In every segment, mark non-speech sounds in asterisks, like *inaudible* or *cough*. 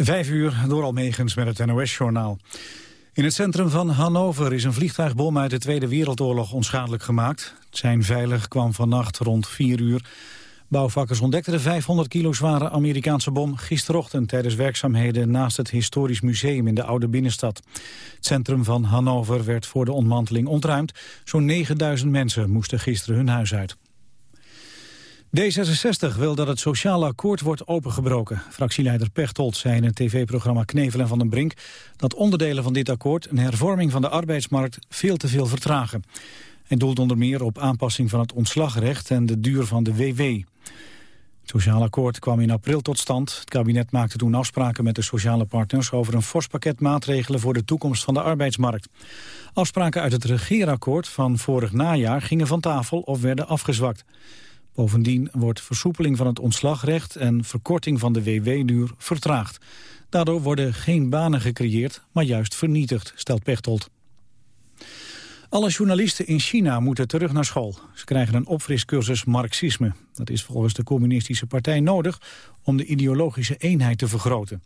Vijf uur door Almegens met het NOS-journaal. In het centrum van Hannover is een vliegtuigbom uit de Tweede Wereldoorlog onschadelijk gemaakt. Het zijn veilig kwam vannacht rond vier uur. Bouwvakkers ontdekten de 500 kilo zware Amerikaanse bom gisterochtend tijdens werkzaamheden naast het Historisch Museum in de oude binnenstad. Het centrum van Hannover werd voor de ontmanteling ontruimd. Zo'n 9000 mensen moesten gisteren hun huis uit. D66 wil dat het sociale akkoord wordt opengebroken. Fractieleider Pechtold zei in het tv-programma Knevel en Van den Brink... dat onderdelen van dit akkoord een hervorming van de arbeidsmarkt veel te veel vertragen. Hij doelt onder meer op aanpassing van het ontslagrecht en de duur van de WW. Het sociaal akkoord kwam in april tot stand. Het kabinet maakte toen afspraken met de sociale partners... over een fors pakket maatregelen voor de toekomst van de arbeidsmarkt. Afspraken uit het regeerakkoord van vorig najaar gingen van tafel of werden afgezwakt. Bovendien wordt versoepeling van het ontslagrecht en verkorting van de WW-duur vertraagd. Daardoor worden geen banen gecreëerd, maar juist vernietigd, stelt Pechtold. Alle journalisten in China moeten terug naar school. Ze krijgen een opfriscursus Marxisme. Dat is volgens de communistische partij nodig om de ideologische eenheid te vergroten.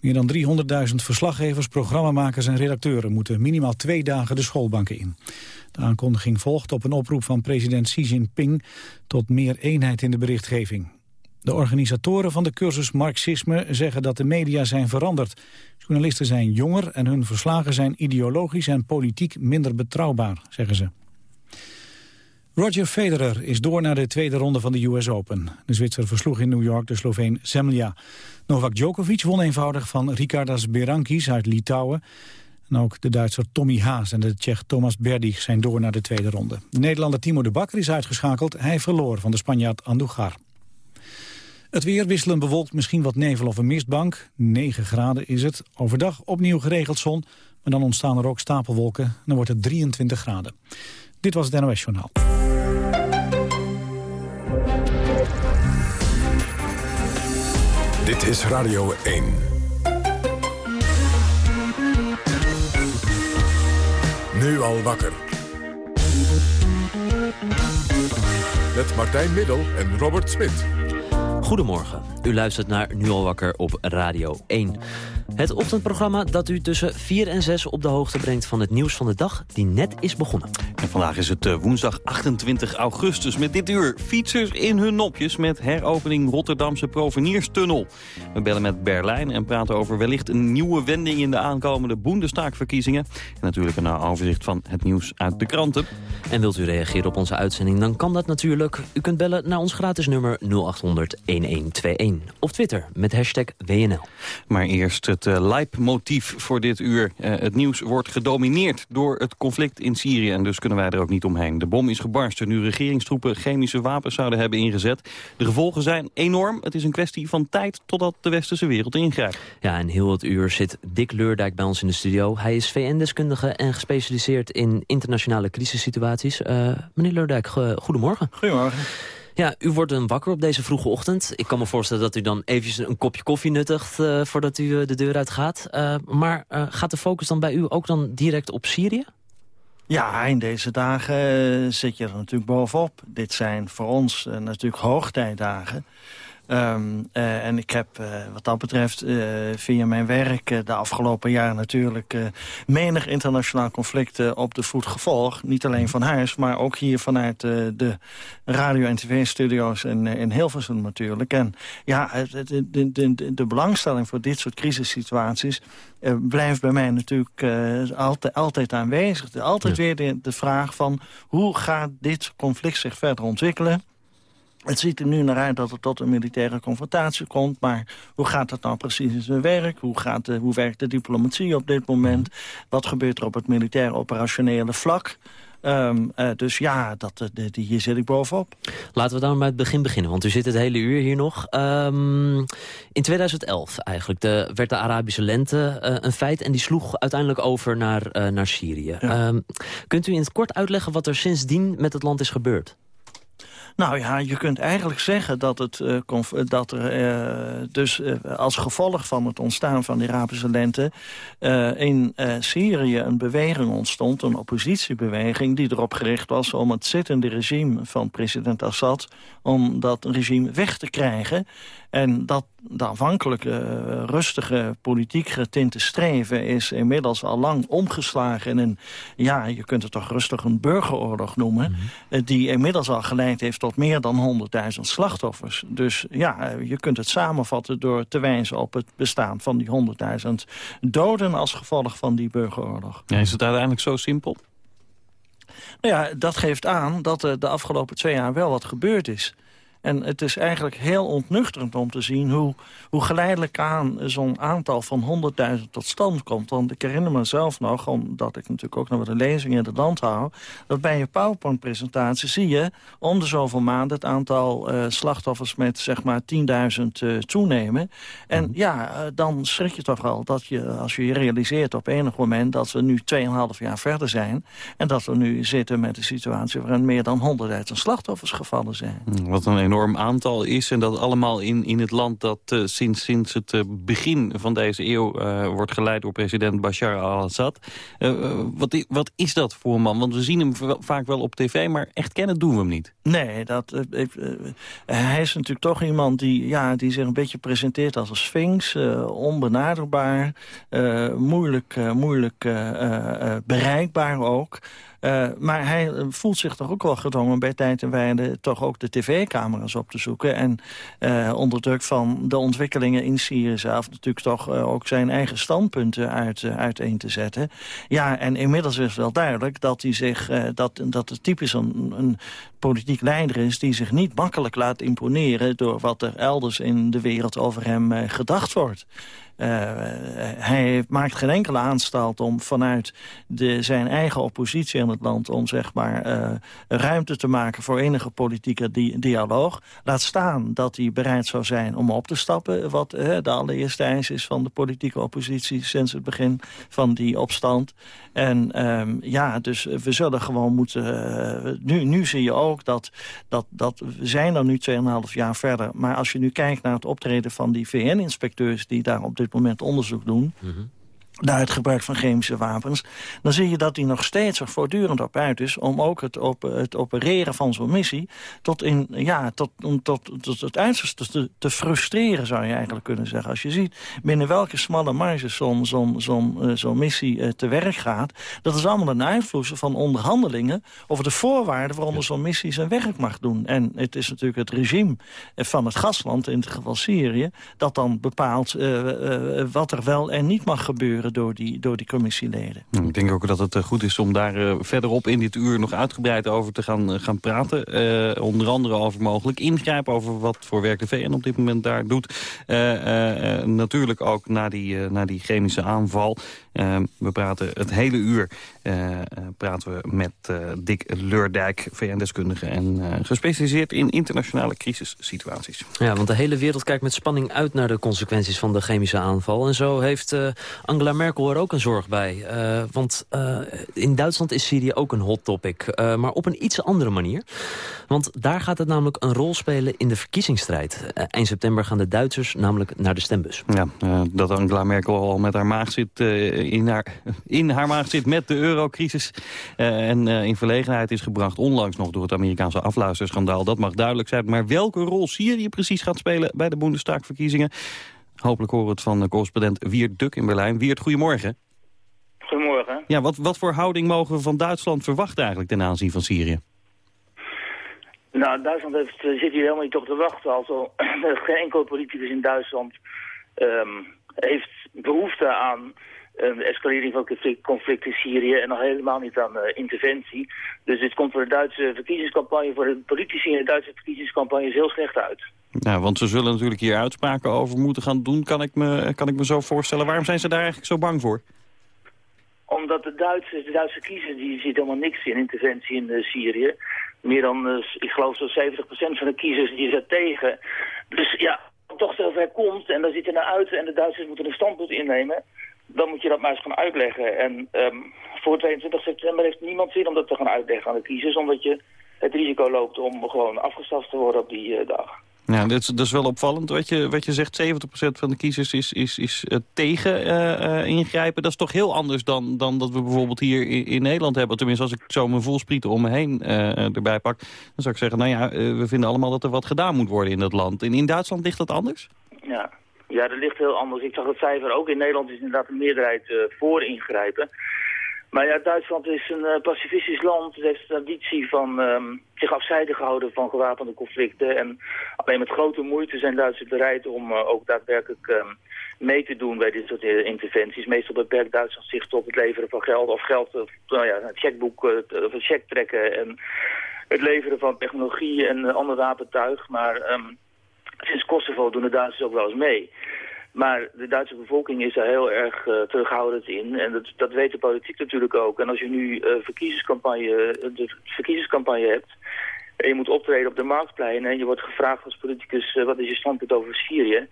Meer dan 300.000 verslaggevers, programmamakers en redacteuren... moeten minimaal twee dagen de schoolbanken in. De aankondiging volgt op een oproep van president Xi Jinping... tot meer eenheid in de berichtgeving. De organisatoren van de cursus Marxisme zeggen dat de media zijn veranderd. Journalisten zijn jonger en hun verslagen zijn ideologisch en politiek minder betrouwbaar, zeggen ze. Roger Federer is door naar de tweede ronde van de US Open. De Zwitser versloeg in New York de Sloveen Semlja. Novak Djokovic won eenvoudig van Ricardas Berankis uit Litouwen. En ook de Duitser Tommy Haas en de Tsjech Thomas Berdych zijn door naar de tweede ronde. De Nederlander Timo de Bakker is uitgeschakeld. Hij verloor van de Spanjaard Andujar. Het weer wisselen bewolkt misschien wat nevel of een mistbank. 9 graden is het. Overdag opnieuw geregeld zon. Maar dan ontstaan er ook stapelwolken. Dan wordt het 23 graden. Dit was het NOS Journaal. Dit is Radio 1. Nu al wakker. Met Martijn Middel en Robert Smit. Goedemorgen. U luistert naar Nu al wakker op Radio 1. Het ochtendprogramma dat u tussen 4 en 6 op de hoogte brengt van het nieuws van de dag die net is begonnen. En vandaag is het eh, woensdag 28 augustus. Met dit uur fietsers in hun nopjes met heropening Rotterdamse Provenierstunnel. We bellen met Berlijn en praten over wellicht een nieuwe wending in de aankomende Boendestaakverkiezingen. En natuurlijk een overzicht van het nieuws uit de kranten. En wilt u reageren op onze uitzending, dan kan dat natuurlijk. U kunt bellen naar ons gratis nummer 0800 1121. Of Twitter met hashtag WNL. Maar eerst het uh, leidmotief voor dit uur. Uh, het nieuws wordt gedomineerd door het conflict in Syrië. En dus kunnen wij er ook niet omheen. De bom is gebarsten nu regeringstroepen chemische wapens zouden hebben ingezet. De gevolgen zijn enorm. Het is een kwestie van tijd totdat de westerse wereld ingrijpt. Ja, en heel het uur zit Dick Leurdijk bij ons in de studio. Hij is VN-deskundige en gespecialiseerd in internationale crisissituaties. Uh, meneer Leurdijk, goedemorgen. Goedemorgen. Ja, u wordt wakker op deze vroege ochtend. Ik kan me voorstellen dat u dan eventjes een kopje koffie nuttigt... Uh, voordat u de deur uit gaat. Uh, maar gaat de focus dan bij u ook dan direct op Syrië? Ja, in deze dagen zit je er natuurlijk bovenop. Dit zijn voor ons natuurlijk hoogtijdagen. Um, uh, en ik heb uh, wat dat betreft uh, via mijn werk de afgelopen jaren natuurlijk menig internationaal conflict op de voet gevolgd. Niet alleen van huis, maar ook hier vanuit de radio- en tv-studio's in, in Hilversum natuurlijk. En ja, de, de, de, de belangstelling voor dit soort crisissituaties blijft bij mij natuurlijk altijd, altijd aanwezig. Altijd weer de, de vraag van hoe gaat dit conflict zich verder ontwikkelen? Het ziet er nu naar uit dat het tot een militaire confrontatie komt. Maar hoe gaat dat nou precies in zijn werk? Hoe, gaat de, hoe werkt de diplomatie op dit moment? Wat gebeurt er op het militaire operationele vlak? Um, uh, dus ja, dat, de, hier zit ik bovenop. Laten we dan bij het begin beginnen, want u zit het hele uur hier nog. Um, in 2011 eigenlijk de, werd de Arabische lente uh, een feit... en die sloeg uiteindelijk over naar, naar Syrië. Ja. Um, kunt u in het kort uitleggen wat er sindsdien met het land is gebeurd? Nou ja, je kunt eigenlijk zeggen dat, het, uh, dat er uh, dus uh, als gevolg van het ontstaan van de Arabische lente... in Syrië een beweging ontstond, een oppositiebeweging... die erop gericht was om het zittende regime van president Assad... om dat regime weg te krijgen. En dat de afhankelijke, uh, rustige, politiek getinte streven... is inmiddels al lang omgeslagen in een... ja, je kunt het toch rustig een burgeroorlog noemen... Mhm. die inmiddels al geleid heeft tot meer dan 100.000 slachtoffers. Dus ja, je kunt het samenvatten door te wijzen op het bestaan van die 100.000 doden... als gevolg van die burgeroorlog. Ja, is het uiteindelijk zo simpel? Nou ja, dat geeft aan dat er de afgelopen twee jaar wel wat gebeurd is. En het is eigenlijk heel ontnuchterend om te zien hoe, hoe geleidelijk aan zo'n aantal van 100.000 tot stand komt. Want ik herinner mezelf nog, omdat ik natuurlijk ook nog wat een lezing in het land hou, dat bij je PowerPoint-presentatie zie je om de zoveel maanden het aantal uh, slachtoffers met zeg maar 10.000 uh, toenemen. En mhm. ja, uh, dan schrik je toch wel dat je, als je je realiseert op enig moment dat we nu 2,5 jaar verder zijn en dat we nu zitten met een situatie waarin meer dan 100.000 slachtoffers gevallen zijn. Wat een enorm aantal is. En dat allemaal in, in het land dat uh, sinds, sinds het uh, begin van deze eeuw... Uh, wordt geleid door president Bashar al-Assad. wat, wat is dat voor een man? Want we zien hem vaak wel op tv, maar echt kennen doen we hem niet. Nee, dat, hij is natuurlijk toch iemand die, ja, die zich een beetje presenteert als een sphinx. onbenaderbaar, moeilijk, moeilijk bereikbaar ook... Uh, maar hij eh, voelt zich toch ook wel gedwongen bij tijd en wijde... toch ook de tv-camera's op te zoeken. En uh, onder druk van de ontwikkelingen in Syrië zelf... natuurlijk toch ook zijn eigen standpunten uit, uiteen te zetten. Ja, en inmiddels is wel duidelijk dat, hij zich, dat, dat het typisch een, een politiek leider is... die zich niet makkelijk laat imponeren... door wat er elders in de wereld over hem gedacht wordt. Uh, hij maakt geen enkele aanstalt om vanuit de, zijn eigen oppositie in het land... om zeg maar uh, ruimte te maken voor enige politieke di dialoog. Laat staan dat hij bereid zou zijn om op te stappen... wat de allereerste eis is van de politieke oppositie... sinds het begin van die opstand. En um, ja, dus we zullen gewoon moeten... nu, nu zie je ook dat, dat, dat we zijn er nu 2,5 jaar verder. Maar als je nu kijkt naar het optreden van die VN-inspecteurs... die daar op dit moment onderzoek doen... Mm naar het gebruik van chemische wapens... dan zie je dat hij nog steeds er voortdurend op uit is... om ook het, op, het opereren van zo'n missie... tot, in, ja, tot, tot, tot het uiterste te, te, frustreren, zou je eigenlijk kunnen zeggen. Als je ziet binnen welke smalle marges zo'n zo'n zo'n zo missie uh, te werk gaat... dat is allemaal een uitvloeisel van onderhandelingen... over de voorwaarden waaronder zo'n missie zijn werk mag doen. En het is natuurlijk het regime van het gasland, in het geval Syrië... dat dan bepaalt uh, wat er wel en niet mag gebeuren door die, door die commissieleden. Ik denk ook dat het eh, goed is om daar uh, verderop in dit uur nog uitgebreid over te gaan, uh, gaan praten. Onder andere over mogelijk ingrijpen, over wat voor werk de VN op dit moment daar doet. natuurlijk ook naar die, naar die chemische aanval. We praten het hele uur praten we met Dick Leurdijk, VN-deskundige en gespecialiseerd in internationale crisissituaties. Ja, want de hele wereld kijkt met spanning uit naar de consequenties van de chemische aanval. En zo heeft Angela Merkel er ook een zorg bij. Want in Duitsland is Syrië ook een hot topic. Maar op een iets andere manier. Want daar gaat het namelijk een rol spelen in de verkiezingsstrijd. eind september gaan de Duitsers namelijk naar de stembus. Ja, dat Angela Merkel al met haar maag zit, in, haar, in haar maag zit met de eurocrisis. en in verlegenheid is gebracht onlangs nog door het Amerikaanse afluisterschandaal. Dat mag duidelijk zijn. Maar welke rol Syrië precies gaat spelen bij de Bundestagverkiezingen... Hopelijk horen we het van correspondent Wiert Duk in Berlijn. Wiert, goedemorgen. Goedemorgen. Ja, wat, wat voor houding mogen we van Duitsland verwachten eigenlijk ten aanzien van Syrië? Nou, Duitsland heeft, eh, zit hier helemaal niet op te wachten. Also, *clears throat* geen enkel politicus in Duitsland um, heeft behoefte aan een escalering van conflict in Syrië en nog helemaal niet aan uh, interventie. Dus dit komt voor de Duitse verkiezingscampagne, voor de politici in de Duitse verkiezingscampagne heel slecht uit. Ja, want ze zullen natuurlijk hier uitspraken over moeten gaan doen, kan ik me, kan ik me zo voorstellen. Waarom zijn ze daar eigenlijk zo bang voor? Omdat de Duitse, de Duitse kiezer die ziet helemaal niks in interventie in uh, Syrië. Meer dan, uh, ik geloof zo'n 70% van de kiezers die is tegen. Dus ja, toch zover komt en dan ziet er naar uit en de Duitsers moeten een standpunt innemen dan moet je dat maar eens gaan uitleggen. En um, voor 22 september heeft niemand zin om dat te gaan uitleggen aan de kiezers... omdat je het risico loopt om gewoon afgestraft te worden op die uh, dag. Ja, dat is, dat is wel opvallend wat je, wat je zegt. 70% van de kiezers is, is, is uh, tegen uh, ingrijpen. Dat is toch heel anders dan, dan dat we bijvoorbeeld hier in, in Nederland hebben. Tenminste, als ik zo mijn voelsprieten om me heen erbij pak... dan zou ik zeggen, nou ja, we vinden allemaal dat er wat gedaan moet worden in dat land. En in Duitsland ligt dat anders? Ja, ja dat ligt heel anders. Ik zag het cijfer ook. In Nederland is inderdaad een meerderheid voor ingrijpen. Maar ja, Duitsland is een uh, pacifistisch land. Het heeft een traditie van um, zich afzijdig gehouden van gewapende conflicten. En alleen met grote moeite zijn Duitsers bereid om uh, ook daadwerkelijk um, mee te doen bij dit soort interventies. Meestal beperkt Duitsland zich tot het leveren van geld of geld, of, nou ja, het checkboek of een trekken en het leveren van technologie en ander wapentuig. Maar um, sinds Kosovo doen de Duitsers ook wel eens mee. Maar de Duitse bevolking is daar heel erg uh, terughoudend in. En dat, dat weet de politiek natuurlijk ook. En als je nu uh, verkiezingscampagne, de verkiezingscampagne hebt... en je moet optreden op de marktplein... en je wordt gevraagd als politicus... Uh, wat is je standpunt over Syrië...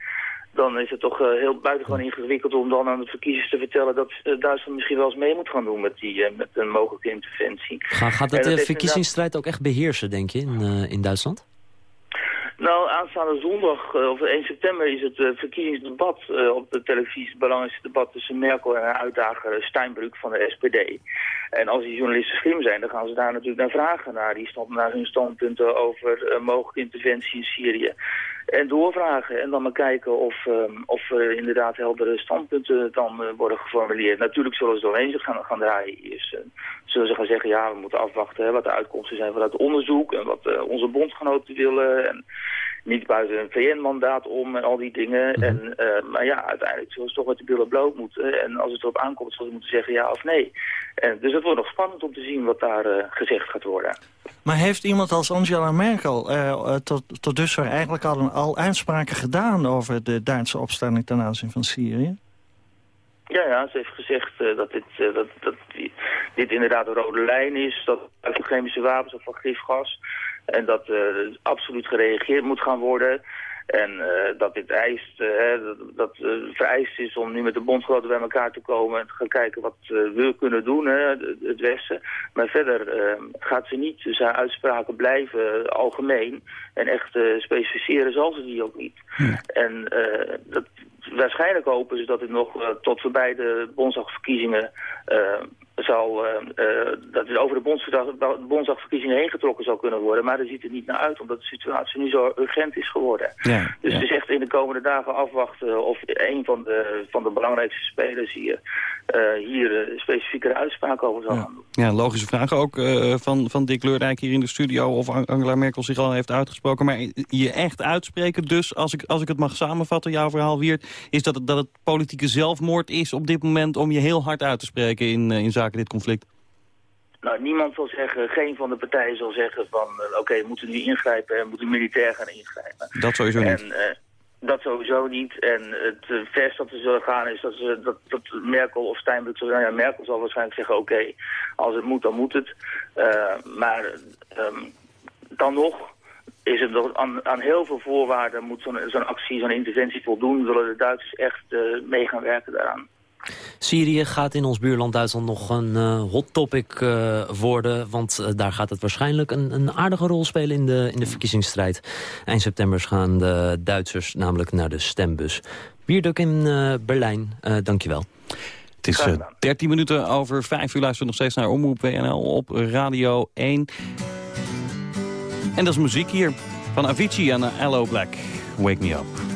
dan is het toch heel buitengewoon ingewikkeld om dan aan de verkiezers te vertellen... dat Duitsland misschien wel eens mee moet gaan doen met, die, met een mogelijke interventie. Ga, gaat dat de verkiezingsstrijd ook echt beheersen, denk je, in, in Duitsland? Nou, aanstaande zondag, uh, of 1 september, is het uh, verkiezingsdebat uh, op de televisie. Het belangrijkste debat tussen Merkel en haar uitdager Steinbrück van de SPD. En als die journalisten slim zijn, dan gaan ze daar natuurlijk naar vragen. Naar, die stand, naar hun standpunten over mogelijke interventie in Syrië. En doorvragen en dan maar kijken of, um, of er inderdaad heldere standpunten dan worden geformuleerd. Natuurlijk zullen ze doorheen zich gaan, gaan draaien. Eerst zullen ze gaan zeggen, ja, we moeten afwachten hè, wat de uitkomsten zijn van het onderzoek en wat onze bondgenoten willen. En, niet buiten een VN-mandaat om en al die dingen. Mhm. en, uh, maar ja, uiteindelijk zullen ze toch met de billen bloot moeten. En als het erop aankomt, zullen ze moeten zeggen ja of nee. En, dus het wordt nog spannend om te zien wat daar uh, gezegd gaat worden. Maar heeft iemand als Angela Merkel uh, tot, tot dusver eigenlijk al, al uitspraken gedaan... over de Duitse opstelling ten aanzien van Syrië? Ja, ja, ze heeft gezegd uh, dat, dit, uh, dat, dat dit inderdaad een rode lijn is. Dat uit chemische wapens of van gifgas. En dat uh, absoluut gereageerd moet gaan worden. En uh, dat dit eist, uh, dat, uh, vereist is om nu met de bondgenoten bij elkaar te komen en te gaan kijken wat we kunnen doen, hè, het Westen. Maar verder gaat ze niet, dus haar uitspraken blijven algemeen en echt specificeren zal ze die ook niet. En dat, waarschijnlijk hopen ze dat het nog tot voorbij de bondsdagverkiezingen zal, uh, uh, dat het over de, bondsdag, bondsdagverkiezingen heen getrokken zou kunnen worden. Maar daar ziet het niet naar uit, omdat de situatie nu zo urgent is geworden. Ja, dus ja. het is echt in de komende dagen afwachten of een van de, van de belangrijkste spelers hier, uh, hier specifieke uitspraken over zal ja. gaan doen. Ja, logische vraag ook van, van Dick Leurdijk hier in de studio of Angela Merkel zich al heeft uitgesproken. Maar je echt uitspreken dus, als ik, als ik het mag samenvatten, jouw verhaal Wiert, is dat het, dat het politieke zelfmoord is op dit moment om je heel hard uit te spreken in, in dit conflict? Nou, niemand zal zeggen, geen van de partijen zal zeggen van... Uh, oké, okay, we moeten nu ingrijpen en moeten militair gaan ingrijpen. Dat sowieso niet. En, uh, dat sowieso niet. En het uh, verst dat we zullen gaan is dat, ze, dat, dat Merkel of Steinbrück... Nou ja, Merkel zal waarschijnlijk zeggen, oké, okay, als het moet, dan moet het. maar um, dan nog is het nog aan, aan heel veel voorwaarden... moet zo'n zo actie, zo'n interventie voldoen... willen de Duitsers echt mee gaan werken daaraan. Syrië gaat in ons buurland Duitsland nog een uh, hot topic uh, worden. Want uh, daar gaat het waarschijnlijk een, een, aardige rol spelen in de, in de verkiezingsstrijd. Eind september gaan de Duitsers namelijk naar de stembus. Bierduk in Berlijn, dankjewel. Het is 13 minuten over 5 uur. Luisteren nog steeds naar Omroep WNL op Radio 1. En dat is muziek hier van Avicii en Hello Black. Wake Me Up.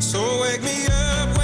So wake me up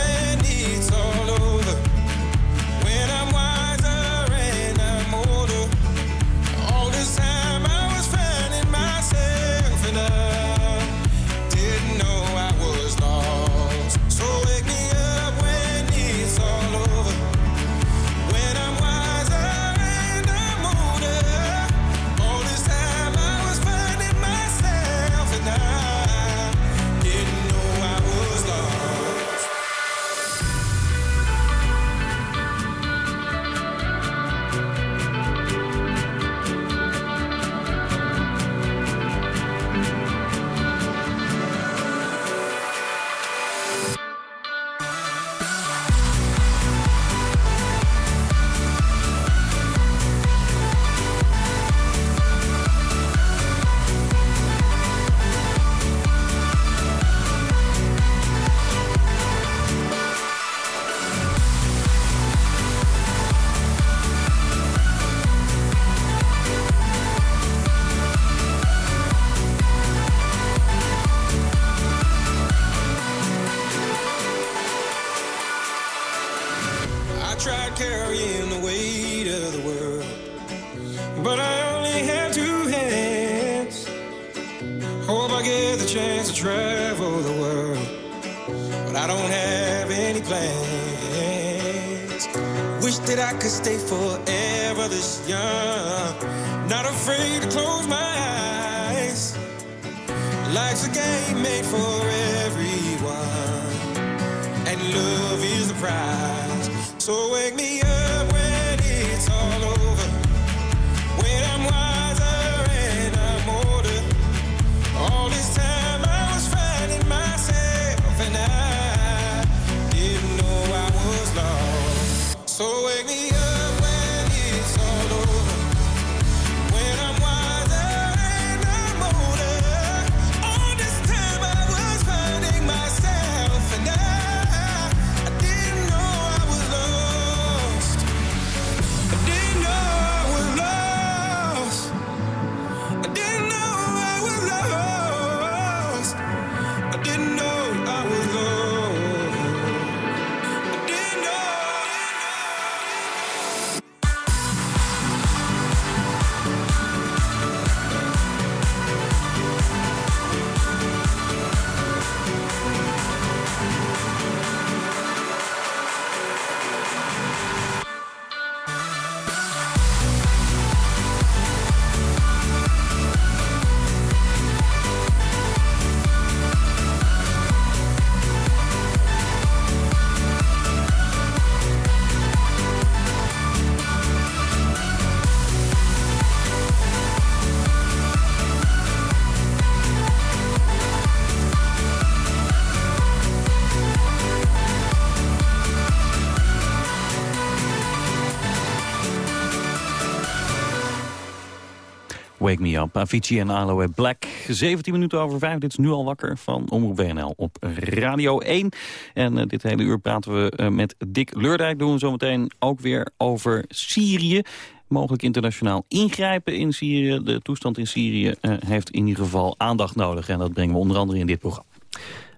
Wake Me Up, Avicii en Aloe Black. 17 minuten over 5, dit is nu al wakker van Omroep WNL op Radio 1. En eh, dit hele uur praten we eh, met Dick Leurdijk. Doen we zometeen ook weer over Syrië. Mogelijk internationaal ingrijpen in Syrië. De toestand in Syrië eh, heeft in ieder geval aandacht nodig. En dat brengen we onder andere in dit programma.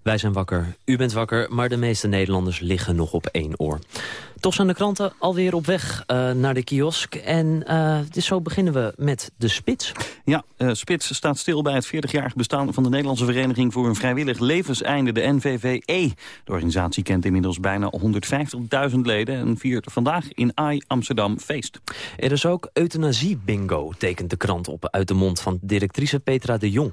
Wij zijn wakker, u bent wakker, maar de meeste Nederlanders liggen nog op één oor. Toch zijn de kranten alweer op weg eh, naar de kiosk. En eh, dus zo beginnen we met de spits. Ja, eh, Spits staat stil bij het 40-jarig bestaan van de Nederlandse Vereniging voor een Vrijwillig Levenseinde, de NVVE. De organisatie kent inmiddels bijna 150.000 leden en viert vandaag in AI Amsterdam feest. Er is ook euthanasie-bingo, tekent de krant op uit de mond van directrice Petra de Jong.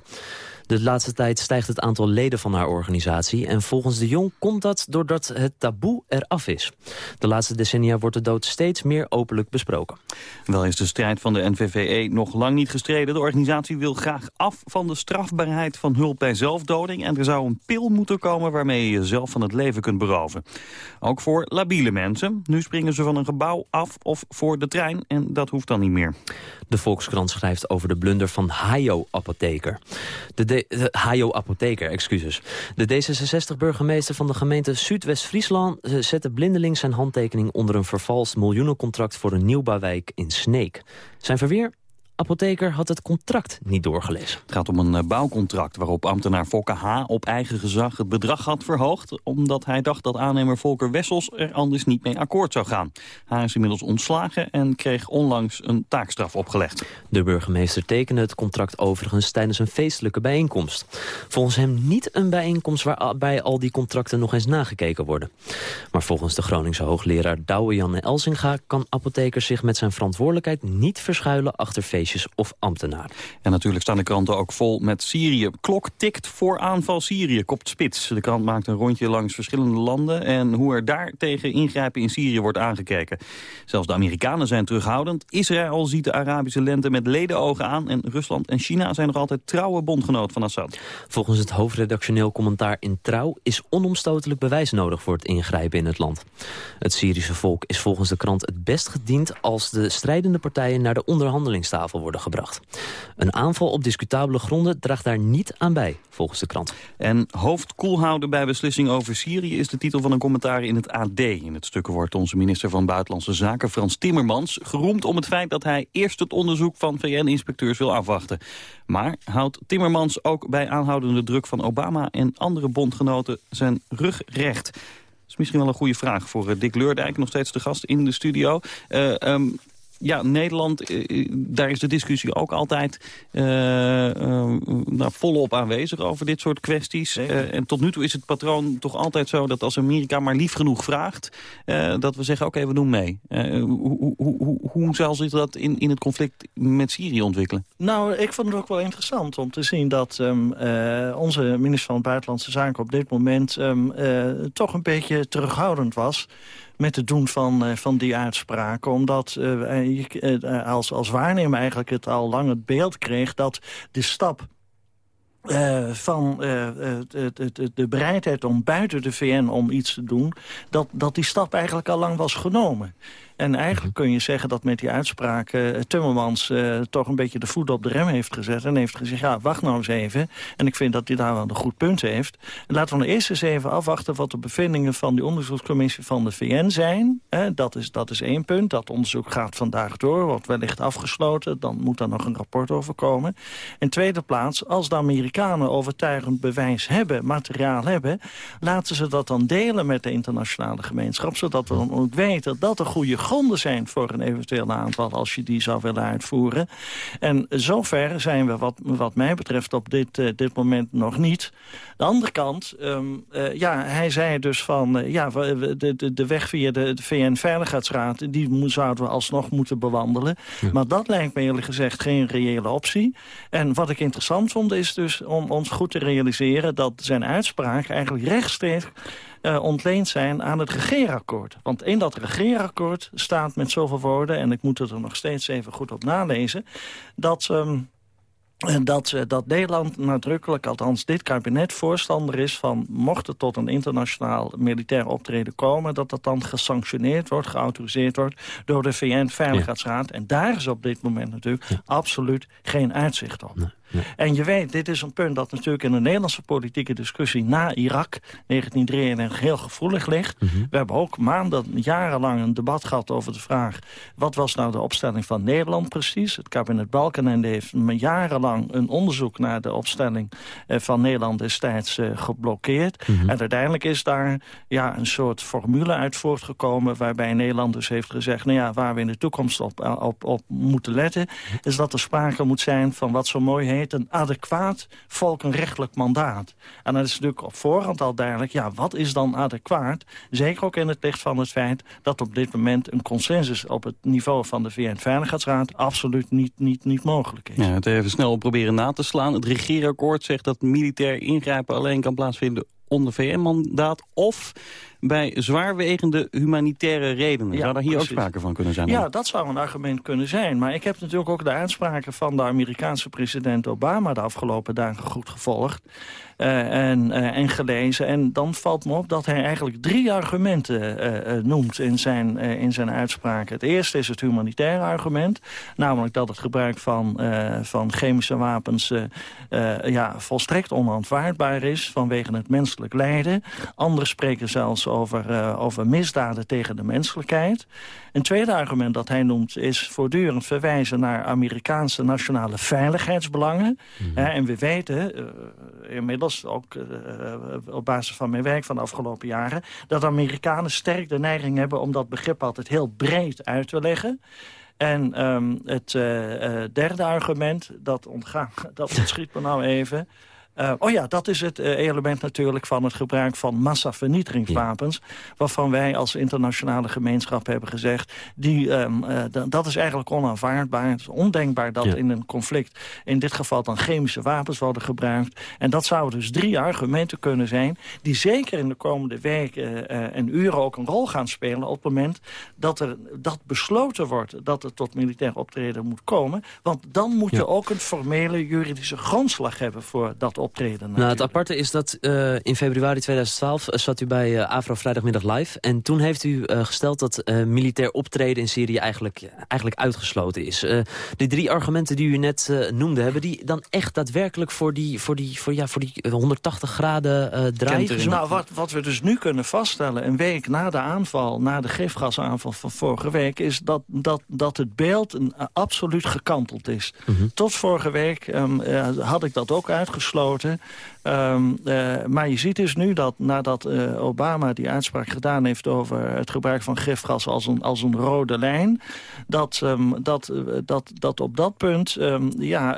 De laatste tijd stijgt het aantal leden van haar organisatie... en volgens de Jong komt dat doordat het taboe eraf is. De laatste decennia wordt de dood steeds meer openlijk besproken. Wel is de strijd van de NVVE nog lang niet gestreden. De organisatie wil graag af van de strafbaarheid van hulp bij zelfdoding... en er zou een pil moeten komen waarmee je jezelf van het leven kunt beroven. Ook voor labiele mensen. Nu springen ze van een gebouw af of voor de trein en dat hoeft dan niet meer. De Volkskrant schrijft over de blunder van Hayo-apotheker. De, de, de Hayo-apotheker, excuses. De D66-burgemeester van de gemeente Zuidwest-Friesland... eh, zette blindelings zijn handtekening onder een vervalst miljoenencontract... voor een nieuwbouwwijk in Sneek. Zijn verweer? Apotheker had het contract niet doorgelezen. Het gaat om een eh, bouwcontract waarop ambtenaar Fokke H. op eigen gezag het bedrag had verhoogd... omdat hij dacht dat aannemer Volker Wessels er anders niet mee akkoord zou gaan. Hij is inmiddels ontslagen en kreeg onlangs een taakstraf opgelegd. De burgemeester tekende het contract overigens tijdens een feestelijke bijeenkomst. Volgens hem niet een bijeenkomst waarbij al die contracten nog eens nagekeken worden. Maar volgens de Groningse hoogleraar Douwe Janne Elsinga... kan apotheker zich met zijn verantwoordelijkheid niet verschuilen achter of ambtenaren. En natuurlijk staan de kranten ook vol met Syrië. Klok tikt voor aanval Syrië, kopt Spits. De krant maakt een rondje langs verschillende landen... en hoe er daar tegen ingrijpen in Syrië wordt aangekeken. Zelfs de Amerikanen zijn terughoudend. Israël ziet de Arabische lente met ledenogen aan... en Rusland en China zijn nog altijd trouwe bondgenoot van Assad. Volgens het hoofdredactioneel commentaar in Trouw... is onomstotelijk bewijs nodig voor het ingrijpen in het land. Het Syrische volk is volgens de krant het best gediend... als de strijdende partijen naar de onderhandelingstafel worden gebracht. Een aanval op discutabele gronden draagt daar niet aan bij, volgens de krant. En hoofd bij beslissing over Syrië... is de titel van een commentaar in het AD. In het stuk wordt onze minister van Buitenlandse Zaken, Frans Timmermans... geroemd om het feit dat hij eerst het onderzoek van VN-inspecteurs wil afwachten. Maar houdt Timmermans ook bij aanhoudende druk van Obama... en andere bondgenoten zijn rug recht? Dat is misschien wel een goede vraag voor eh, Dick Leurdijk, nog steeds de gast in de studio. Uh, um, ja, Nederland, eh, daar is de discussie ook altijd uh, nou, volop aanwezig over dit soort kwesties. en tot nu toe is het patroon toch altijd zo dat als Amerika maar lief genoeg vraagt... dat we zeggen, oké, we doen mee. hoe, hoe, hoe, hoe zal zich dat in, in het conflict met Syrië ontwikkelen? Nou, ik vond het ook wel interessant om te zien dat um, onze minister van Buitenlandse Zaken op dit moment um, toch een beetje terughoudend was met het doen van, uh, van die uitspraken. Omdat uh, je als, als waarnemer eigenlijk het al lang het beeld kreeg... dat de stap uh, van uh, de, de, de, bereidheid om buiten de VN om iets te doen... dat, dat die stap eigenlijk al lang was genomen. En eigenlijk kun je zeggen dat met die uitspraak uh, Timmermans uh, toch een beetje de voet op de rem heeft gezet. En heeft gezegd, ja, wacht nou eens even. En ik vind dat hij daar wel een goed punt heeft. En laten we nou eerst eens even afwachten wat de bevindingen van die onderzoekscommissie van de VN zijn. dat, is, dat is één punt. Dat onderzoek gaat vandaag door, wordt wellicht afgesloten. Dan moet daar nog een rapport over komen. In tweede plaats, als de Amerikanen overtuigend bewijs hebben, materiaal hebben... laten ze dat dan delen met de internationale gemeenschap. Zodat we dan ook weten dat er goede gronden zijn voor een eventuele aanval als je die zou willen uitvoeren. En zover zijn we wat, wat mij betreft op dit, uh, dit moment nog niet. De andere kant, um, uh, ja, hij zei dus van... Uh, ja, de, de, de weg via de, de VN-veiligheidsraad... die zouden we alsnog moeten bewandelen. Ja. Maar dat lijkt me eerlijk gezegd geen reële optie. En wat ik interessant vond is dus om ons goed te realiseren... dat zijn uitspraak eigenlijk rechtstreeks uh, ontleend zijn aan het regeerakkoord. Want in dat regeerakkoord staat met zoveel woorden... en ik moet het er nog steeds even goed op nalezen... dat... Um, dat, dat Nederland nadrukkelijk, althans dit kabinet, voorstander is van... mocht het tot een internationaal militair optreden komen... dat dat dan gesanctioneerd wordt, geautoriseerd wordt door de VN-veiligheidsraad. En daar is op dit moment natuurlijk absoluut geen uitzicht op. En je weet, dit is een punt dat natuurlijk in de Nederlandse politieke discussie na Irak 1993 heel gevoelig ligt. Mhm. We hebben ook maanden, jarenlang een debat gehad over de vraag... wat was nou de opstelling van Nederland precies? Het kabinet Balkenende heeft jarenlang een onderzoek naar de opstelling eh, van Nederland destijds eh, geblokkeerd. Mhm. En uiteindelijk is daar ja, een soort formule uit voortgekomen... waarbij Nederland dus heeft gezegd... nou ja, waar we in de toekomst op, op, op moeten letten... is dat er sprake moet zijn van wat zo mooi heet een adequaat volkenrechtelijk mandaat. En dat is natuurlijk op voorhand al duidelijk, ja, wat is dan adequaat? Zeker ook in het licht van het feit dat op dit moment een consensus op het niveau van de VN-veiligheidsraad absoluut niet, niet, niet mogelijk is. Ja, het even snel proberen na te slaan. Het regeerakkoord zegt dat militair ingrijpen alleen kan plaatsvinden onder VN-mandaat... of bij zwaarwegende humanitaire redenen. zou daar hier ook sprake van kunnen zijn? Ja, dat zou een argument kunnen zijn. Maar ik heb natuurlijk ook de uitspraken van de Amerikaanse president Obama... de afgelopen dagen goed gevolgd. Uh, en, uh, en gelezen. En dan valt me op dat hij eigenlijk drie argumenten uh, noemt in zijn, in zijn uitspraken. Het eerste is het humanitaire argument. Namelijk dat het gebruik van, van chemische wapens ja, volstrekt onaanvaardbaar is... vanwege het menselijk lijden. Anderen spreken zelfs over, over misdaden tegen de menselijkheid. Een tweede argument dat hij noemt is voortdurend verwijzen naar Amerikaanse nationale veiligheidsbelangen. Mm en we weten inmiddels, ook uh, op basis van mijn werk van de afgelopen jaren... dat Amerikanen sterk de neiging hebben om dat begrip altijd heel breed uit te leggen. En um, het uh, derde argument, dat, ontgaan, *laughs* dat ontschiet me nou even... Uh, oh ja, dat is het uh, element natuurlijk van het gebruik van massavernietigingswapens. Ja. Waarvan wij als internationale gemeenschap hebben gezegd... Die, um, uh, dat is eigenlijk onaanvaardbaar. Het is ondenkbaar dat ja. in een conflict in dit geval dan chemische wapens worden gebruikt. En dat zouden dus drie argumenten kunnen zijn... die zeker in de komende weken en uren ook een rol gaan spelen... op het moment dat er dat besloten wordt dat er tot militair optreden moet komen. Want dan moet ja. je ook een formele juridische grondslag hebben voor dat optreden. Nou, het aparte is dat uh, in februari 2012 uh, zat u bij uh, Afro Vrijdagmiddag Live. En toen heeft u gesteld dat militair optreden in Syrië eigenlijk, eigenlijk uitgesloten is. de drie argumenten die u net noemde, hebben die dan echt daadwerkelijk voor die, voor die, voor, ja, voor die 180 graden drijven? Nou, wat, wat we dus nu kunnen vaststellen, een week na de aanval, na de gifgasaanval van vorige week, is dat, dat, dat het beeld een, absoluut gekanteld is. Mm -hmm. Tot vorige week um, had ik dat ook uitgesloten gesloten. Ehm, eh, maar je ziet dus nu dat nadat uh, Obama die uitspraak gedaan heeft... over het gebruik van gifgas als een, als een rode lijn... dat, um, dat, dat, dat op dat punt, um, ja,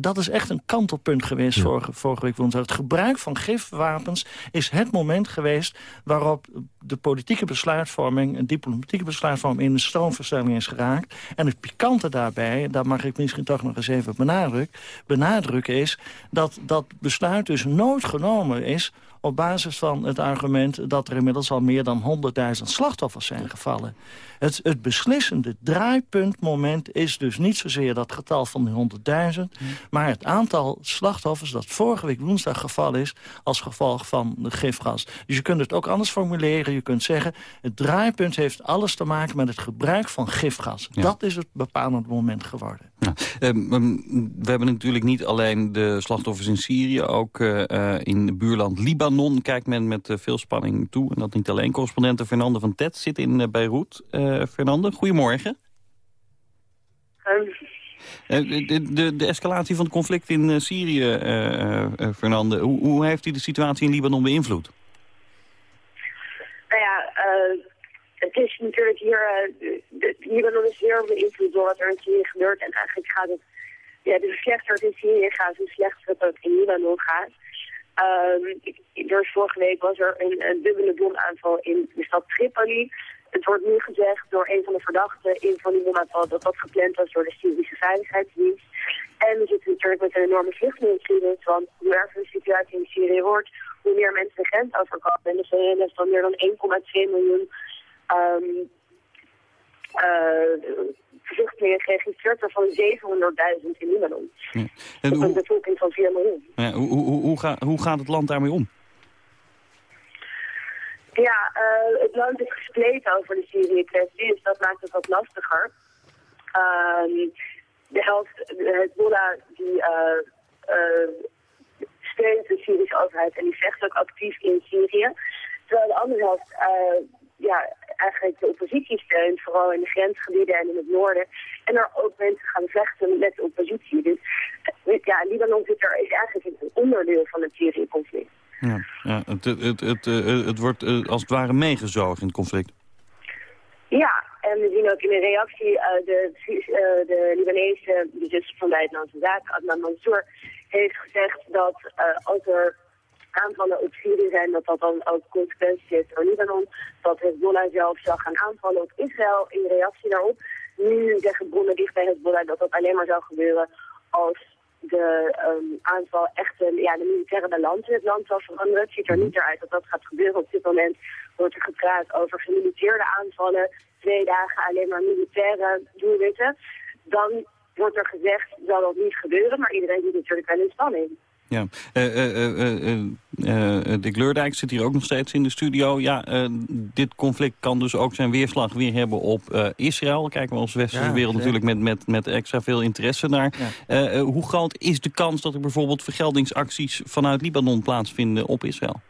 dat is echt een kantelpunt geweest vorige, vorige week woensdag. Het gebruik van gifwapens is het moment geweest... waarop de politieke besluitvorming, een diplomatieke besluitvorming... in de stroomverstelling is geraakt. En het pikante daarbij, dat mag ik misschien toch nog eens even benadrukken... benadrukken is dat dat besluit dus nooit genomen is op basis van het argument dat er inmiddels al meer dan 100.000 slachtoffers zijn gevallen. Het, het beslissende draaipuntmoment is dus niet zozeer dat getal van die 100.000... maar het aantal slachtoffers dat vorige week woensdag gevallen is... als gevolg van de gifgas. Dus je kunt het ook anders formuleren. Je kunt zeggen, het draaipunt heeft alles te maken met het gebruik van gifgas. Dat is het bepalende moment geworden. Ja. Ehm, ehm, we hebben natuurlijk niet alleen de slachtoffers in Syrië... ook uh, in buurland Libanon kijkt men met uh, veel spanning toe. En dat niet alleen. Correspondent Fernande van Tet zit in Beirut. Fernande. Goedemorgen. De, de, de, escalatie van het conflict in Syrië, Fernande, hoe, hoe, heeft u de situatie in Libanon beïnvloed? Nou ja, het is natuurlijk hier, de, Libanon is zeer beïnvloed door wat er in Syrië gebeurt. En eigenlijk gaat het, ja, de slechter het in Syrië gaat, hoe slechter het ook in Libanon gaat. Um, ik, vorige week was er een, een dubbele bomaanval in de stad Tripoli. Het wordt nu gezegd door een van de verdachten in van die bomaanval dat dat gepland was door de Syrische Veiligheidsdienst. En we zitten natuurlijk met een enorme vluchtelingencrisis, want hoe erger de situatie in Syrië wordt, hoe meer mensen de grens overkomen. En er zijn dan meer dan 1,2 miljoen um, uh, vluchtelingen geregistreerd, waarvan 700.000 in Libanon. Ja. En hoe, een bevolking van 4 miljoen. Ja, hoe, hoe, hoe, hoe gaat het land daarmee om? Ja, uh, het land is gespleten over de Syrië-kwestie, dus dat maakt het wat lastiger. Um, de helft, Hezbollah, die uh, uh, steunt de Syrische overheid en die vecht ook actief in Syrië. Terwijl de andere helft ja, eigenlijk de oppositie steunt, vooral in de grensgebieden en in het noorden. En er ook mensen gaan vechten met de oppositie. Dus ja, Libanon zit er, is eigenlijk een onderdeel van het Syrië-conflict. Ja, ja het, het, het, eh, het, wordt eh, als het ware meegezogen in het conflict. Ja, en we zien ook in de reactie uh, de, uh, de Libanese zus van Buitenlandse Zaken, Adnan Mansour, heeft gezegd dat als er aanvallen op Syrië zijn, dat dat dan ook consequenties heeft voor Libanon. Dat Hezbollah zelf zal gaan aanvallen op Israël in reactie daarop. Nu zeggen bronnen dicht bij Hezbollah dat dat alleen maar zou gebeuren als de um, aanval echt een, ja, de militaire balans in het land zal veranderen. Het ziet er niet eruit dat dat gaat gebeuren. Op dit moment wordt er gepraat over gemiliteerde aanvallen. Twee dagen alleen maar militaire doelwitten. Dan wordt er gezegd, zal dat niet gebeuren. Maar iedereen ziet natuurlijk wel in spanning. Ja, uh, Dick Leurdijk zit hier ook nog steeds in de studio. Ja, dit conflict kan dus ook zijn weerslag weer hebben op Israël. kijken we als westerse wereld natuurlijk met, met, met extra veel interesse naar. hoe groot is de kans dat er bijvoorbeeld vergeldingsacties vanuit Libanon plaatsvinden op Israël?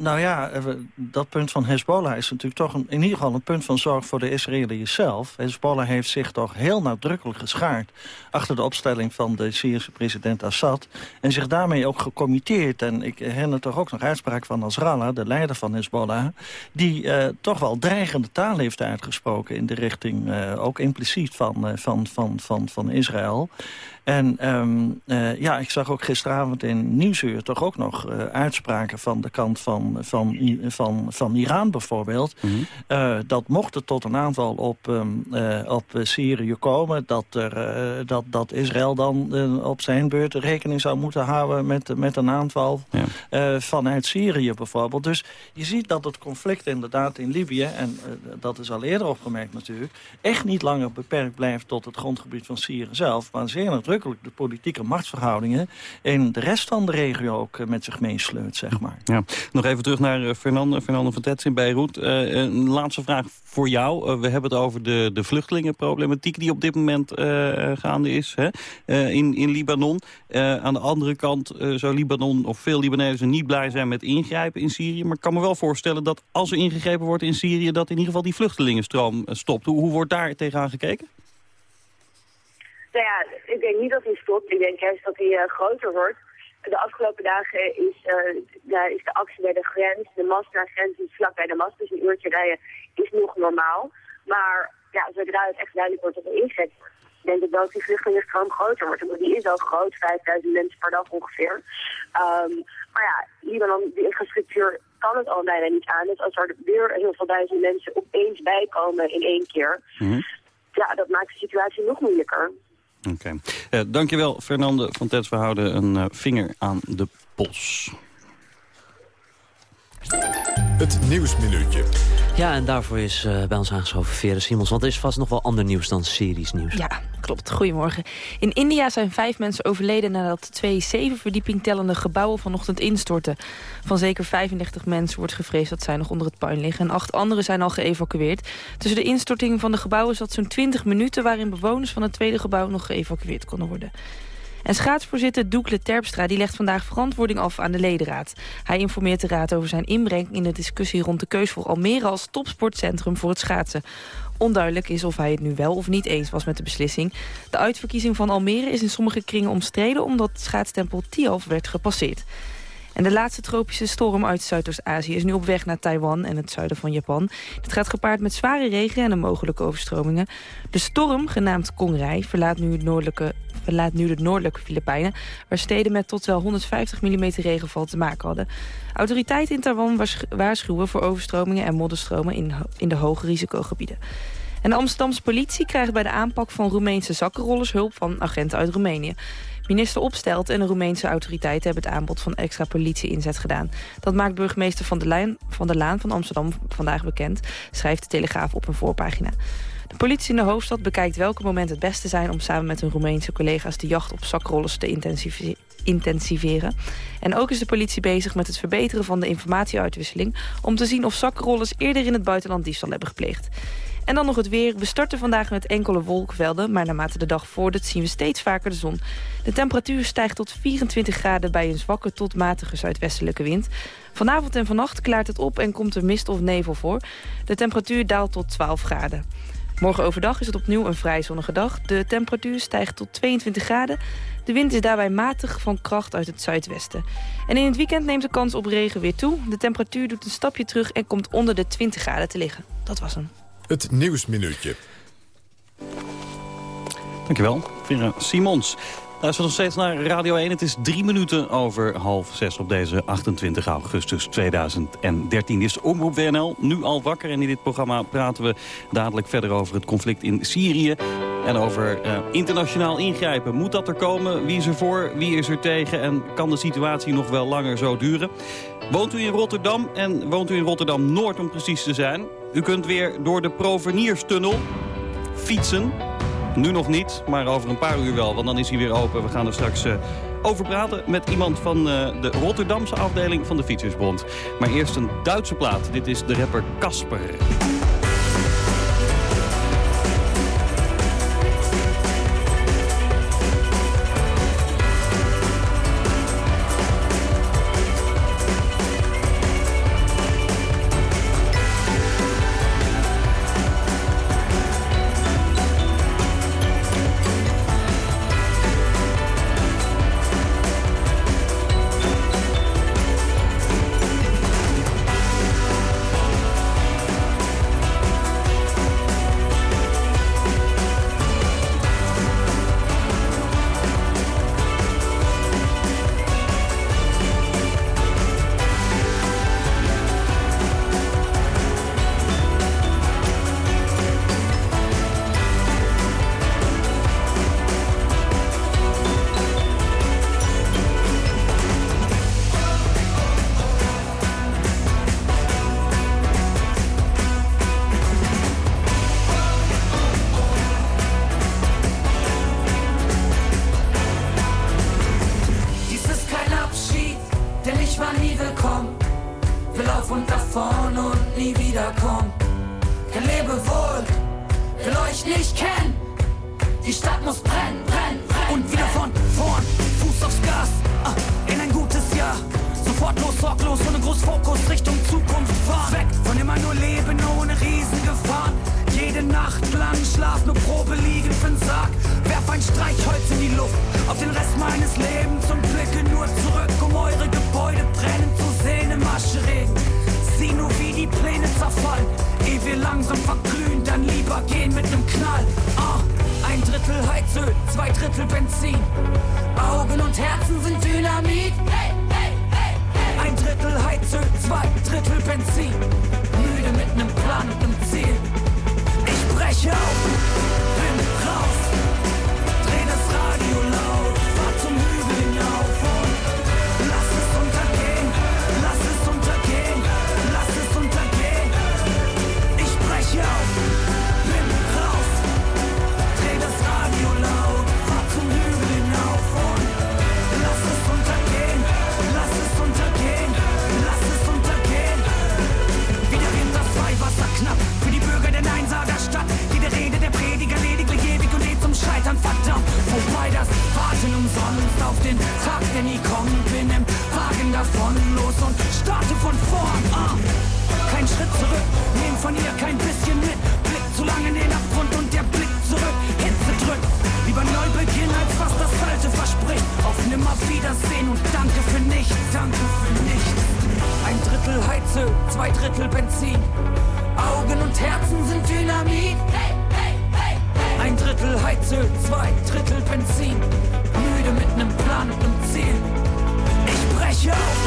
Nou ja, dat punt van Hezbollah is natuurlijk toch een, in ieder geval een punt van zorg voor de Israëliërs zelf. Hezbollah heeft zich toch heel nadrukkelijk geschaard achter de opstelling van de Syrische president Assad. En zich daarmee ook gecommitteerd. En ik herinner toch ook nog uitspraak van Nasrallah, de leider van Hezbollah, die uh, toch wel dreigende taal heeft uitgesproken in de richting, uh, ook impliciet, van, van, van, van, van Israël. En um, uh, ja, ik zag ook gisteravond in Nieuwsuur toch ook nog uh, uitspraken van de kant van, van, van, van Iran bijvoorbeeld. Mm -hmm. uh, dat mocht het tot een aanval op, um, op Syrië komen, dat, er, dat, dat Israël dan op zijn beurt rekening zou moeten houden met, met een aanval ja. vanuit Syrië bijvoorbeeld. Dus je ziet dat het conflict inderdaad in Libië, en dat is al eerder opgemerkt natuurlijk, echt niet langer beperkt blijft tot het grondgebied van Syrië zelf, maar zeer nadrukkelijk de politieke machtsverhoudingen... in de rest van de regio ook eh, met zich meesleurt, zeg maar. Ja. Nog even terug naar Fernando, Fernando van Tets in Beirut. Uh, een laatste vraag voor jou. we hebben het over de, de vluchtelingenproblematiek die op dit moment gaande is hè? in, in Libanon. aan de andere kant zou Libanon of veel Libanezen niet blij zijn met ingrijpen in Syrië. Maar ik kan me wel voorstellen dat als er ingegrepen wordt in Syrië... dat in ieder geval die vluchtelingenstroom stopt. Hoe, hoe wordt daar tegenaan gekeken? Nou ja, ik denk niet dat hij stopt. Ik denk juist dat hij uh, groter wordt. de afgelopen dagen is, uh, is de actie bij de grens, de Masra-grens is vlak bij de Mas, dus een uurtje rijden is nog normaal. Maar ja, zodra het echt duidelijk wordt dat er inzet wordt, denk ik dat die vluchtelingenstroom groter wordt. Want die is al groot, 5000 mensen per dag ongeveer. Um, maar ja, Libanon, de infrastructuur kan het al bijna niet aan. Dus als er weer heel veel duizend mensen opeens bijkomen in één keer... Mhm. ja, dat maakt de situatie nog moeilijker. Oké. Okay. Uh, dankjewel, Fernande van Tets. We houden een uh, vinger aan de pols. Het Nieuwsminuutje. Ja, en daarvoor is uh, bij ons aangeschoven Vera Simons. Want er is vast nog wel ander nieuws dan series nieuws. Ja, klopt. Goedemorgen. In India zijn vijf mensen overleden nadat twee zeven verdieping tellende gebouwen vanochtend instortten. Van zeker 35 mensen wordt gevreesd dat zij nog onder het puin liggen. En acht anderen zijn al geëvacueerd. Tussen de instorting van de gebouwen zat zo'n 20 minuten... waarin bewoners van het tweede gebouw nog geëvacueerd konden worden. En schaatsvoorzitter Doekle Terpstra die legt vandaag verantwoording af aan de ledenraad. Hij informeert de raad over zijn inbreng in de discussie rond de keus voor Almere als topsportcentrum voor het schaatsen. Onduidelijk is of hij het nu wel of niet eens was met de beslissing. De uitverkiezing van Almere is in sommige kringen omstreden... omdat schaatstempel Tialf werd gepasseerd. En de laatste tropische storm uit Zuidoost-Azië is nu op weg naar Taiwan en het zuiden van Japan. Dit gaat gepaard met zware regen en een mogelijke overstromingen. De storm, genaamd Kongrai, verlaat nu, het noordelijke, verlaat nu de noordelijke Filipijnen... waar steden met tot wel 150 mm regenval te maken hadden. Autoriteiten in Taiwan waarschuwen voor overstromingen en modderstromen in, in de hoge risicogebieden. En de Amsterdamse politie krijgt bij de aanpak van Roemeense zakkenrollers hulp van agenten uit Roemenië. Minister Opstelt en de Roemeense autoriteiten hebben het aanbod van extra politie-inzet gedaan. Dat maakt burgemeester van, der Laan van Amsterdam vandaag bekend, schrijft de Telegraaf op een voorpagina. De politie in de hoofdstad bekijkt welke momenten het beste zijn... om samen met hun Roemeense collega's de jacht op zakrollers te intensiveren. En ook is de politie bezig met het verbeteren van de informatieuitwisseling... om te zien of zakrollers eerder in het buitenland diefstal hebben gepleegd. En dan nog het weer. We starten vandaag met enkele wolkenvelden... maar naarmate de dag vordert zien we steeds vaker de zon. De temperatuur stijgt tot 24 graden bij een zwakke tot matige zuidwestelijke wind. Vanavond en vannacht klaart het op en komt er mist of nevel voor. De temperatuur daalt tot 12 graden. Morgen overdag is het opnieuw een vrij zonnige dag. De temperatuur stijgt tot 22 graden. De wind is daarbij matig van kracht uit het zuidwesten. En in het weekend neemt de kans op regen weer toe. De temperatuur doet een stapje terug en komt onder de 20 graden te liggen. Dat was hem. Het Nieuwsminuutje. Dankjewel, Vera Simons. Luister nog steeds naar Radio 1. Het is drie minuten over half zes op deze 28 augustus 2013. Dit is Omroep WNL, nu al wakker. En in dit programma praten we dadelijk verder over het conflict in Syrië. En over uh, internationaal ingrijpen. Moet dat er komen? Wie is er voor? Wie is er tegen? En kan de situatie nog wel langer zo duren? Woont u in Rotterdam en woont u in Rotterdam-Noord om precies te zijn? U kunt weer door de Provernierstunnel fietsen. Nu nog niet, maar over een paar uur wel, want dan is hij weer open. We gaan er straks uh, over praten met iemand van uh, de Rotterdamse afdeling van de Fietsersbond. Maar eerst een Duitse plaat. Dit is de rapper Kasper. Drittel Benzin. Augen und Herzen sind Dynamit. Ein Drittel Heizöl, zwei Drittel Benzin. Müde mit nem Plan und nem Ziel. Ich breche auf, auf den Tag, der nie kommt, bin im Wagen davon los und starte von vorn. Ah. Kein Schritt zurück, nehm von ihr kein bisschen mit. Blick zu lange in den Abgrund und der Blick zurück. Hitze drückt, lieber neu beginnen, als was das Alte verspricht. Auf nimmer Wiedersehen und danke für nichts, danke für nichts. Ein Drittel Heizöl, zwei Drittel Benzin. Augen und Herzen sind Dynamit. Ein Drittel Heizöl, zwei Drittel Benzin. Müde mit nem Plan und nem Ziel. Ich breche auf,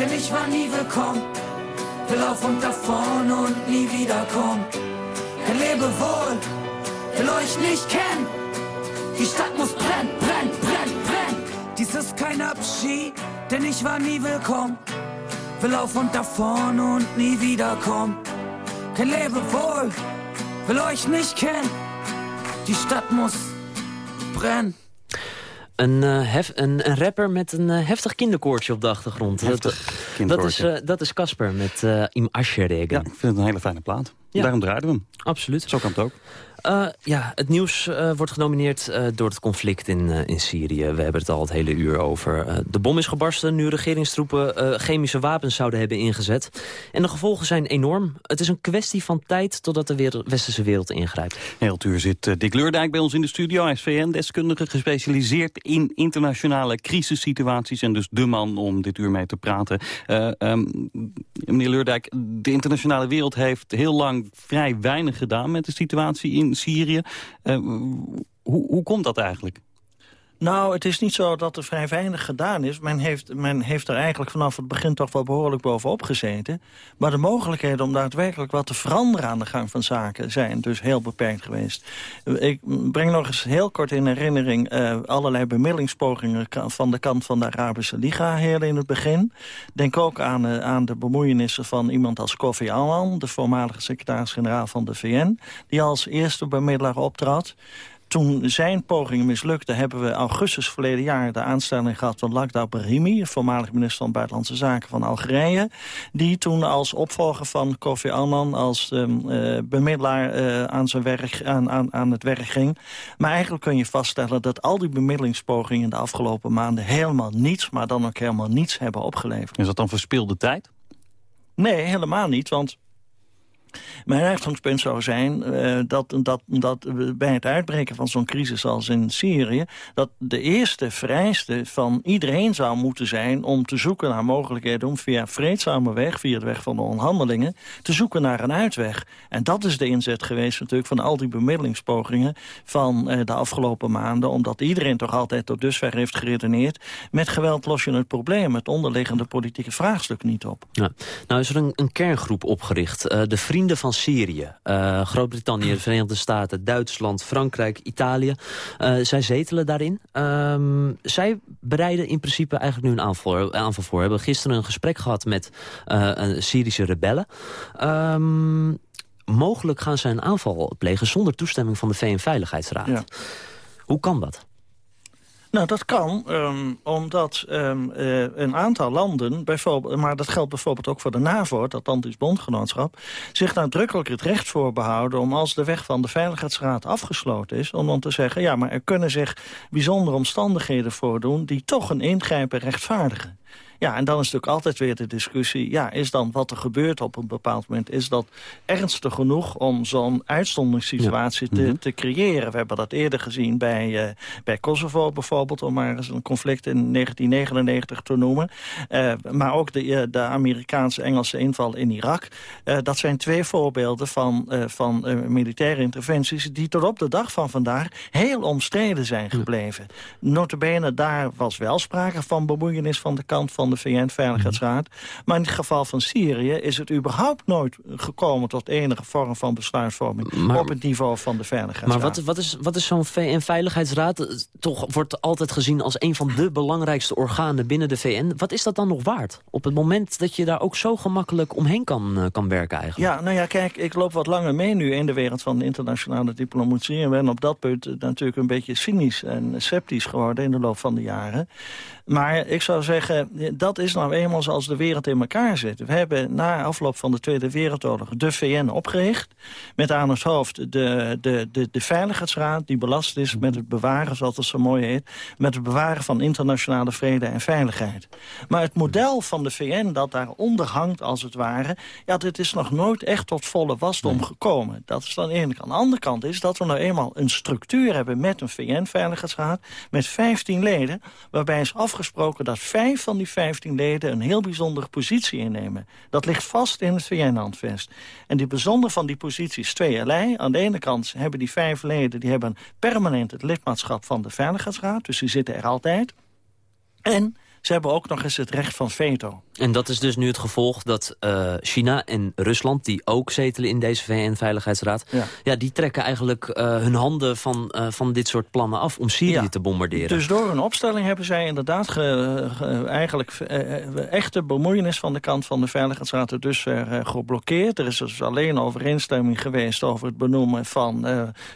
denn ich war nie willkommen. Will auf und davon und nie wiederkommen. Kein Lebewohl, will euch nicht kennen. Die Stadt muss brennen, brennen, brennen, brennen. Dies ist kein Abschied, denn ich war nie willkommen. Will auf und davon und nie wiederkommen. Kein Lebewohl, will euch nicht kennen. Die Stadt muss brennen. Een, eh, hef, een, een rapper met een eh, heftig kinderkoortje op de achtergrond. Heftig dat, dat is kinderkoortje. eh, Dat is Casper met Im Ascherregen. Ja, ik vind het een hele fijne plaat. Ja. Daarom draaiden we hem. Absoluut. Zo kan het ook. Eh, ja, het nieuws eh, wordt genomineerd eh, door het conflict in, in Syrië. We hebben het al het hele uur over. De bom is gebarsten nu regeringstroepen chemische wapens zouden hebben ingezet. En de gevolgen zijn enorm. Het is een kwestie van tijd totdat de westerse wereld ingrijpt. Heel uur zit Dick Leurdijk bij ons in de studio. Hij is VN-deskundige gespecialiseerd in internationale crisissituaties... en dus de man om dit uur mee te praten. Eh, ehm, meneer Leurdijk, de internationale wereld heeft heel lang vrij weinig gedaan... met de situatie in Syrië. Eh, hoe, hoe komt dat eigenlijk? Nou, het is niet zo dat er vrij weinig gedaan is. Men heeft, men heeft er eigenlijk vanaf het begin toch wel behoorlijk bovenop gezeten. Maar de mogelijkheden om daadwerkelijk wat te veranderen aan de gang van zaken... zijn dus heel beperkt geweest. Ik breng nog eens heel kort in herinnering... eh, allerlei bemiddelingspogingen van de kant van de Arabische Liga heel in het begin. Denk ook aan, eh, aan de bemoeienissen van iemand als Kofi Annan... de voormalige secretaris-generaal van de VN... die als eerste bemiddelaar optrad. Toen zijn pogingen mislukten, hebben we augustus verleden jaar de aanstelling gehad van Lakhdar Brahimi, voormalig minister van Buitenlandse Zaken van Algerije, die toen als opvolger van Kofi Annan als ehm, eh, bemiddelaar eh, aan, zijn werk, aan, aan, aan het werk ging. Maar eigenlijk kun je vaststellen dat al die bemiddelingspogingen de afgelopen maanden helemaal niets, maar dan ook helemaal niets hebben opgeleverd. Is dat dan verspilde tijd? Nee, helemaal niet, want mijn uitgangspunt zou zijn eh, dat, dat, dat bij het uitbreken van zo'n crisis als in Syrië... dat de eerste vereiste van iedereen zou moeten zijn... om te zoeken naar mogelijkheden om via vreedzame weg... via de weg van de onderhandelingen, te zoeken naar een uitweg. En dat is de inzet geweest natuurlijk van al die bemiddelingspogingen... van eh, de afgelopen maanden, omdat iedereen toch altijd tot dusver heeft geredeneerd... met geweld los je het probleem, het onderliggende politieke vraagstuk niet op. Ja. Nou is er een, een kerngroep opgericht. eh, de Vrienden van Syrië. Eh, Groot-Brittannië, de Verenigde Staten, Duitsland, Frankrijk, Italië. Eh, zij zetelen daarin. Ehm, zij bereiden in principe eigenlijk nu een aanval, aanval voor. We hebben gisteren een gesprek gehad met eh, een Syrische rebellen. Ehm, mogelijk gaan zij een aanval plegen zonder toestemming van de VN-veiligheidsraad. Ja. Hoe kan dat? Nou, dat kan, um, omdat um, uh, een aantal landen, bijvoorbeeld, maar dat geldt bijvoorbeeld ook voor de NAVO, het Atlantisch Bondgenootschap, zich nadrukkelijk het recht voorbehouden om als de weg van de Veiligheidsraad afgesloten is, om dan te zeggen, ja, maar er kunnen zich bijzondere omstandigheden voordoen die toch een ingrijpen rechtvaardigen. Ja, en dan is natuurlijk altijd weer de discussie... ja, is dan wat er gebeurt op een bepaald moment... is dat ernstig genoeg om zo'n uitzonderingssituatie te, Mhm. te creëren? We hebben dat eerder gezien bij, uh, bij Kosovo bijvoorbeeld... om maar eens een conflict in 1999 te noemen. Uh, maar ook de, de Amerikaanse-Engelse inval in Irak. Dat zijn twee voorbeelden van, van militaire interventies... die tot op de dag van vandaag heel omstreden zijn gebleven. Notabene, daar was wel sprake van bemoeienis van de kant van de VN-veiligheidsraad. Maar in het geval van Syrië is het überhaupt nooit gekomen... tot enige vorm van besluitvorming Maar- op het niveau van de Veiligheidsraad. Maar wat, wat is, wat is zo'n VN-veiligheidsraad? Toch wordt altijd gezien als een van de belangrijkste organen binnen de VN. Wat is dat dan nog waard? Op het moment dat je daar ook zo gemakkelijk omheen kan, eh, kan werken eigenlijk. Ja, nou ja, kijk, ik loop wat langer mee nu in de wereld van de internationale diplomatie. En ben op dat punt eh, natuurlijk een beetje cynisch en sceptisch geworden in de loop van de jaren. Maar ik zou zeggen, dat is nou eenmaal zoals de wereld in elkaar zit. We hebben na afloop van de Tweede Wereldoorlog de VN opgericht. Met aan het hoofd de, de, de, de Veiligheidsraad die belast is met het bewaren, zoals het zo mooi heet... met het bewaren van internationale vrede en veiligheid. Maar het model van de VN dat daaronder hangt als het ware... ja, dit is nog nooit echt tot volle wasdom gekomen. Dat is dan de ene kant. Aan de andere kant is dat we nou eenmaal een structuur hebben... met een VN-veiligheidsraad met 15 leden... waarbij is afgesproken dat vijf van die 15 leden... een heel bijzondere positie innemen. Dat ligt vast in het VN-handvest. En die bijzonder van die positie is tweeërlei. Aan de ene kant hebben die vijf leden... die hebben permanent het lidmaatschap van de Veiligheidsraad. Dus die zitten er altijd. En ze hebben ook nog eens het recht van veto. En dat is dus nu het gevolg dat eh, China en Rusland... die ook zetelen in deze VN-veiligheidsraad... Ja. Ja. die trekken eigenlijk eh, hun handen van, eh, van dit soort plannen af... om Syrië Ja. te bombarderen. Dus door hun opstelling hebben zij inderdaad ge- ge- eigenlijk echte bemoeienis van de kant van de Veiligheidsraad er dus geblokkeerd. Er is dus alleen overeenstemming geweest over het benoemen van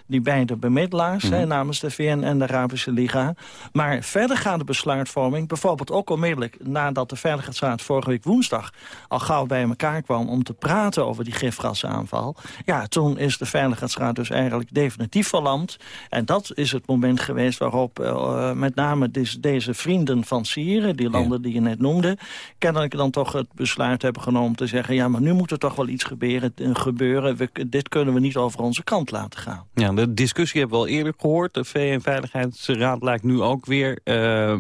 die beide bemiddelaars hè, namens de VN en de Arabische Liga. Maar verder gaat de besluitvorming, bijvoorbeeld ook onmiddellijk nadat de Veiligheidsraad vorige week woensdag al gauw bij elkaar kwam om te praten over die gifgasaanval. Ja, toen is de Veiligheidsraad dus eigenlijk definitief verlamd. En dat is het moment geweest waarop eh, met name des- deze vrienden van Syrië, die landen die je net noemde, kennelijk dan toch het besluit hebben genomen om te zeggen, ja, maar nu moet er toch wel iets gebeuren. eh, gebeuren. We, dit kunnen we niet over onze kant laten gaan. Ja, de discussie hebben we al eerder gehoord. De VN-veiligheidsraad lijkt nu ook weer eh,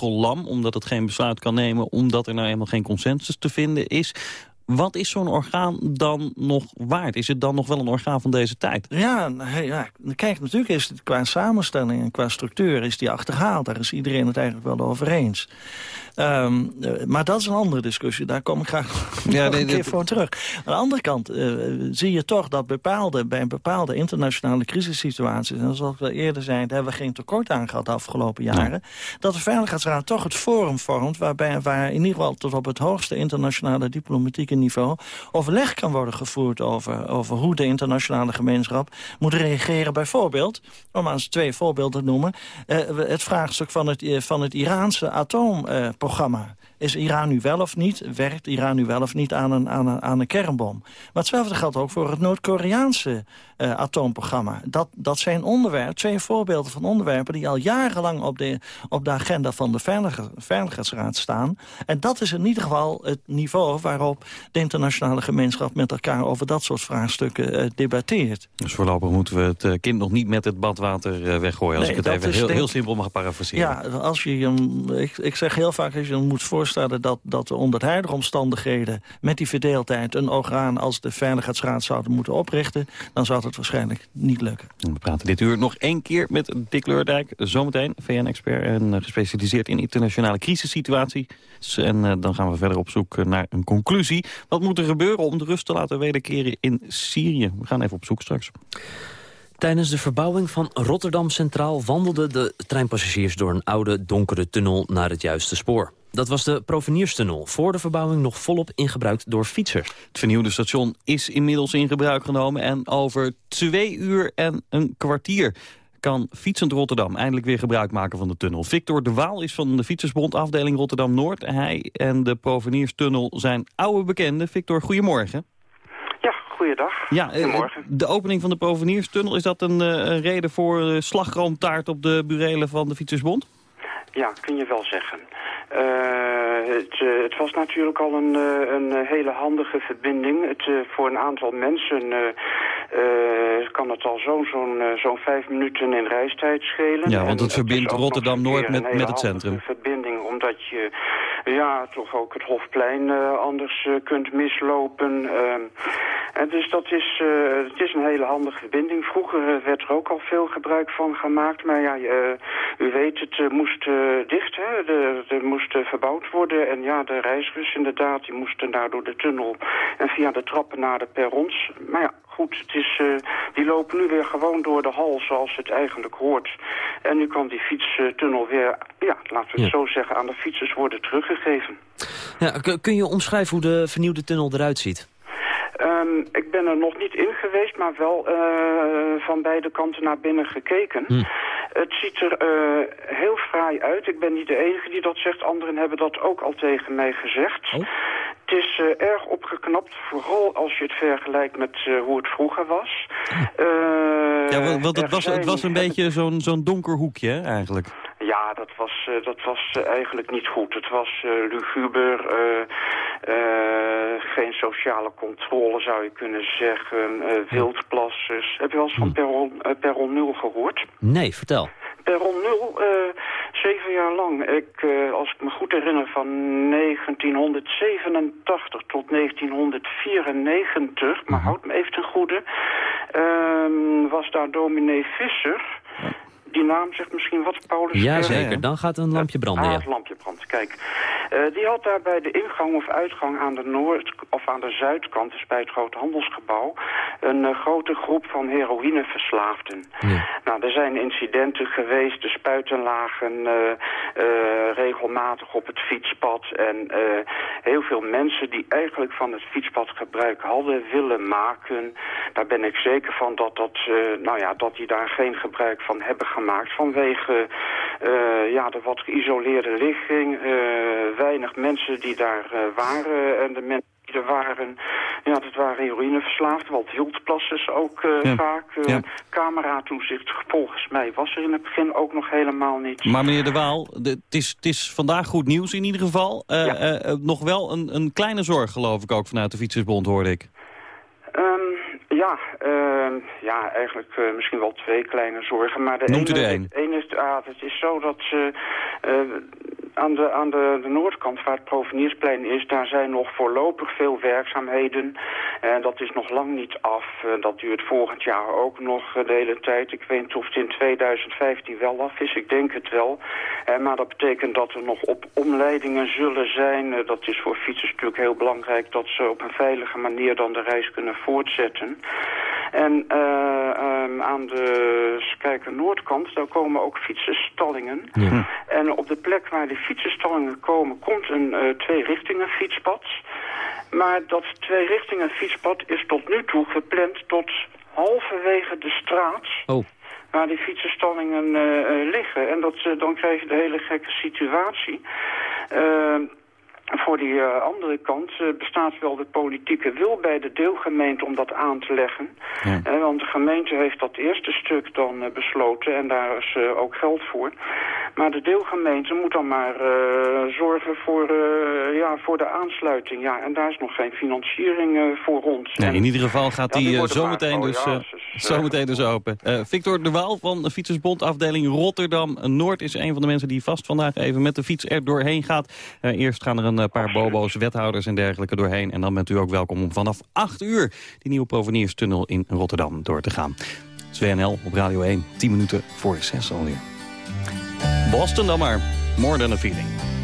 vleugellam... omdat het geen besluit kan nemen... omdat er nou eenmaal geen consensus te vinden is. Wat is zo'n orgaan dan nog waard? Is het dan nog wel een orgaan van deze tijd? Ja, ja, kijk, natuurlijk is het qua samenstelling en qua structuur is die achterhaald. Daar is iedereen het eigenlijk wel over eens. Ehm, eh, maar dat is een andere discussie. Daar kom ik graag *laughs* Ja, nog nee, een keer voor terug. Aan de andere kant eh, zie je toch dat bepaalde, bij een bepaalde internationale crisissituaties... en zoals we eerder zeiden, daar hebben we geen tekort aan gehad de afgelopen jaren... dat de Veiligheidsraad toch het forum vormt... Waarbij, waar in ieder geval tot op het hoogste internationale diplomatieke niveau... overleg kan worden gevoerd over, over hoe de internationale gemeenschap moet reageren. Bijvoorbeeld, om aan twee voorbeelden te noemen... eh, het vraagstuk van het, van het Iraanse atoomprogramma programma. Is Iran nu wel of niet, werkt Iran nu wel of niet aan een, aan een, aan een kernbom? Maar hetzelfde geldt ook voor het Noord-Koreaanse eh, atoomprogramma. Dat, dat zijn onderwerpen, twee voorbeelden van onderwerpen... die al jarenlang op de, op de agenda van de Veilig- Veiligheidsraad staan. En dat is in ieder geval het niveau waarop de internationale gemeenschap... met elkaar over dat soort vraagstukken eh, debatteert. Dus voorlopig moeten we het eh, kind nog niet met het badwater weggooien... als Nee, ik het even heel, denk- heel simpel mag parafraseren. Ja, als je, hem- ik, ik zeg heel vaak, als je je moet voorstellen... dat, dat onder de huidige omstandigheden met die verdeeldheid... een orgaan als de Veiligheidsraad zouden moeten oprichten... dan zou het waarschijnlijk niet lukken. We praten dit uur nog één keer met Dick Leurdijk. Zometeen, VN-expert en eh, gespecialiseerd in internationale crisissituaties. En eh, dan gaan we verder op zoek eh, naar een conclusie. Wat moet er gebeuren om de rust te laten wederkeren in Syrië? We gaan even op zoek straks. Tijdens de verbouwing van Rotterdam Centraal wandelden de treinpassagiers door een oude donkere tunnel naar het juiste spoor. Dat was de Provenierstunnel, voor de verbouwing nog volop ingebruikt door fietsers. Het vernieuwde station is inmiddels in gebruik genomen... en over twee uur en een kwartier kan Fietsend Rotterdam eindelijk weer gebruik maken van de tunnel. Victor de Waal is van de Fietsersbond afdeling Rotterdam-Noord. Hij en de Provenierstunnel zijn oude bekenden. Victor, goedemorgen. Ja, goeiedag. Ja, eh, Goedemorgen. de opening van de Provenierstunnel, is dat een, eh, een reden voor eh, slagroomtaart op de burelen van de Fietsersbond? Ja, kun je wel zeggen. Eh, het, eh, het was natuurlijk al een, eh, een hele handige verbinding. Het, voor een aantal mensen kan het al zo'n zo'n vijf minuten in reistijd schelen. Ja, want het verbindt Rotterdam-Noord met- met het centrum. verbinding, omdat je ja, toch ook het Hofplein anders kunt mislopen. Ehm, en dus dat is, het is een hele handige verbinding. Vroeger werd er ook al veel gebruik van gemaakt. Maar ja, u weet, het moest dicht. Hè? De- Er moest eh, verbouwd worden. En ja, de reizigers inderdaad, die moesten daar door de tunnel en via de trappen naar de perrons. Maar ja, goed, het is, eh, die lopen nu weer gewoon door de hal zoals het eigenlijk hoort. En nu kan die fietstunnel weer, ja, laten we het Ja. zo zeggen, aan de fietsers worden teruggegeven. Ja, kun je omschrijven hoe de vernieuwde tunnel eruit ziet? Ehm, ik ben er nog niet in geweest, maar wel eh, van beide kanten naar binnen gekeken. Hm. Het ziet er eh, heel fraai uit. Ik ben niet de enige die dat zegt. Anderen hebben dat ook al tegen mij gezegd. Oh. Het is eh, erg opgeknapt, vooral als je het vergelijkt met hoe het vroeger was. Eh, Ja, want, want het, was, het was een beetje zo'n zo'n donker hoekje eigenlijk. Ja, dat was, eh, dat was eh, eigenlijk niet goed. Het was eh, luguber, geen sociale controle zou je kunnen zeggen, wildplassers. Heb je wel eens van Perron, eh, Perron 0 gehoord? Nee, vertel. Perron 0, eh, zeven jaar lang. Ik, als ik me goed herinner, van 1987 tot 1994, maar houd me even ten goede, ehm, was daar dominee Visser. Die naam zegt misschien wat, Paulus? Ja, Kerk? zeker. Dan gaat een lampje branden, Ah, ja. het lampje brandt. Kijk, Eh, die had daar bij de ingang of uitgang aan de noord of aan de zuidkant, dus bij het grote handelsgebouw, een eh, grote groep van heroïneverslaafden. Ja. Nou, er zijn incidenten geweest, de spuiten lagen eh, eh, regelmatig op het fietspad en eh, heel veel mensen die eigenlijk van het fietspad gebruik hadden willen maken. Daar ben ik zeker van dat, dat, eh, nou ja, dat die daar geen gebruik van hebben gemaakt vanwege eh, ja, de wat geïsoleerde ligging, eh, weinig mensen die daar eh, waren en de mensen die er waren, ja, dat waren heroïneverslaafden, wat wildplassers ook Ja. vaak. Ja. Cameratoezicht volgens mij was er in het begin ook nog helemaal niet. Maar meneer De Waal, het is, vandaag goed nieuws in ieder geval. Ja. nog wel een, een kleine zorg geloof ik ook vanuit de Fietsersbond hoorde ik. Ja, ehm, ja, eigenlijk eh, misschien wel twee kleine zorgen. Maar de Noemt u ene, één? Het ene is, ah, het is zo dat ze eh, aan, de, aan de, noordkant waar het Proveniersplein is, daar zijn nog voorlopig veel werkzaamheden. En dat is nog lang niet af. Eh, dat duurt volgend jaar ook nog eh, de hele tijd. Ik weet niet of het in 2015 wel af is. Ik denk het wel. Eh, maar dat betekent dat er nog op omleidingen zullen zijn. Eh, dat is voor fietsers natuurlijk heel belangrijk dat ze op een veilige manier dan de reis kunnen voortzetten. En eh, ehm, aan de Skijker Noordkant, daar komen ook fietsenstallingen. Ja. En op de plek waar die fietsenstallingen komen, komt een eh, twee-richtingen fietspad. Maar dat twee-richtingen fietspad is tot nu toe gepland tot halverwege de straat Oh, waar die fietsenstallingen eh, liggen. En dat, dan krijg je de hele gekke situatie. Eh, voor die eh, andere kant eh, bestaat wel de politieke wil bij de deelgemeente om dat aan te leggen. Ja. Eh, want de gemeente heeft dat eerste stuk dan besloten en daar is ook geld voor. Maar de deelgemeente moet dan maar zorgen voor, ja, voor de aansluiting. Ja, en daar is nog geen financiering voor. Nee, En- in ieder geval gaat Ja, die zometeen dus, zometeen dus open. Victor de Waal van de Fietsersbond afdeling Rotterdam-Noord... is een van de mensen die vast vandaag even met de fiets er doorheen gaat. Eerst gaan er een eh, paar bobo's, wethouders en dergelijke doorheen. En dan bent u ook welkom om vanaf 8 uur... die nieuwe Provenierstunnel in Rotterdam door te gaan. WNL op Radio 1, 10 minuten voor 6 alweer. Boston dan maar. More than a feeling.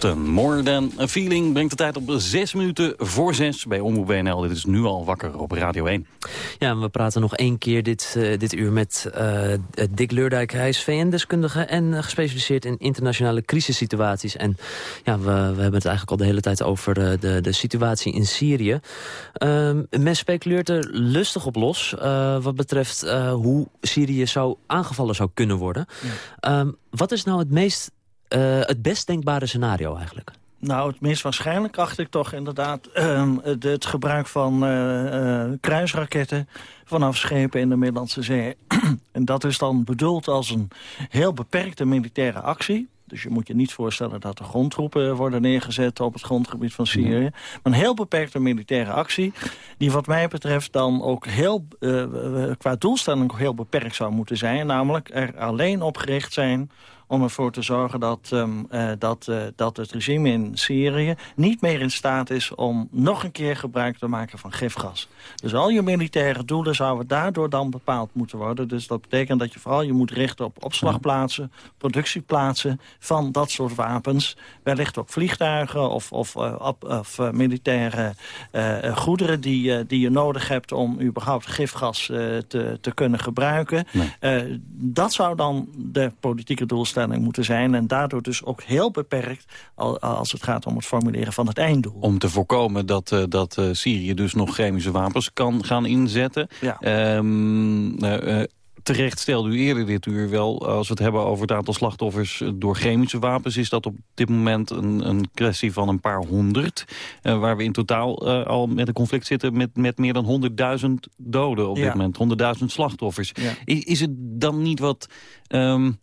Boston. More Than a Feeling brengt de tijd op 6 minuten voor 6 bij Omroep WNL. Dit is nu al wakker op Radio 1. Ja, en we praten nog één keer dit, uh, dit uur met uh, Dick Leurdijk. Hij is VN-deskundige en uh, gespecialiseerd in internationale crisissituaties. En ja, we, we hebben het eigenlijk al de hele tijd over de, de situatie in Syrië. Ehm, men speculeert er lustig op los wat betreft hoe Syrië zou aangevallen zou kunnen worden. Ja. Um, wat is nou het meest uh, het best denkbare scenario eigenlijk? Nou, het meest waarschijnlijk acht ik toch inderdaad uh, het gebruik van uh, kruisraketten vanaf schepen in de Middellandse Zee. *clears throat* en dat is dan bedoeld als een heel beperkte militaire actie. Dus je moet je niet voorstellen dat er grondtroepen worden neergezet op het grondgebied van Syrië. Ja. Maar een heel beperkte militaire actie die wat mij betreft dan ook heel, qua doelstelling ook heel beperkt zou moeten zijn. Namelijk er alleen op gericht zijn om ervoor te zorgen dat, um, uh, dat, uh, dat het regime in Syrië niet meer in staat is om nog een keer gebruik te maken van gifgas. Dus al je militaire doelen zouden daardoor dan bepaald moeten worden. Dus dat betekent dat je vooral je moet richten op opslagplaatsen, productieplaatsen van dat soort wapens. Wellicht ook vliegtuigen of, of, op, of militaire goederen die, die je nodig hebt om überhaupt gifgas te, te kunnen gebruiken. Nee. dat zou dan de politieke doelstelling moeten zijn. En daardoor dus ook heel beperkt als het gaat om het formuleren van het einddoel. Om te voorkomen dat, uh, dat uh, Syrië dus nog chemische wapens kan gaan inzetten. Ja. Um, uh, terecht stelde u eerder dit uur wel... als we het hebben over het aantal slachtoffers door chemische wapens... is dat op dit moment een, een kwestie van een paar honderd. Uh, waar we in totaal uh, al met een conflict zitten met, met meer dan 100.000 doden op ja. dit moment. 100.000 slachtoffers. Ja. Is, is het dan niet wat... Um,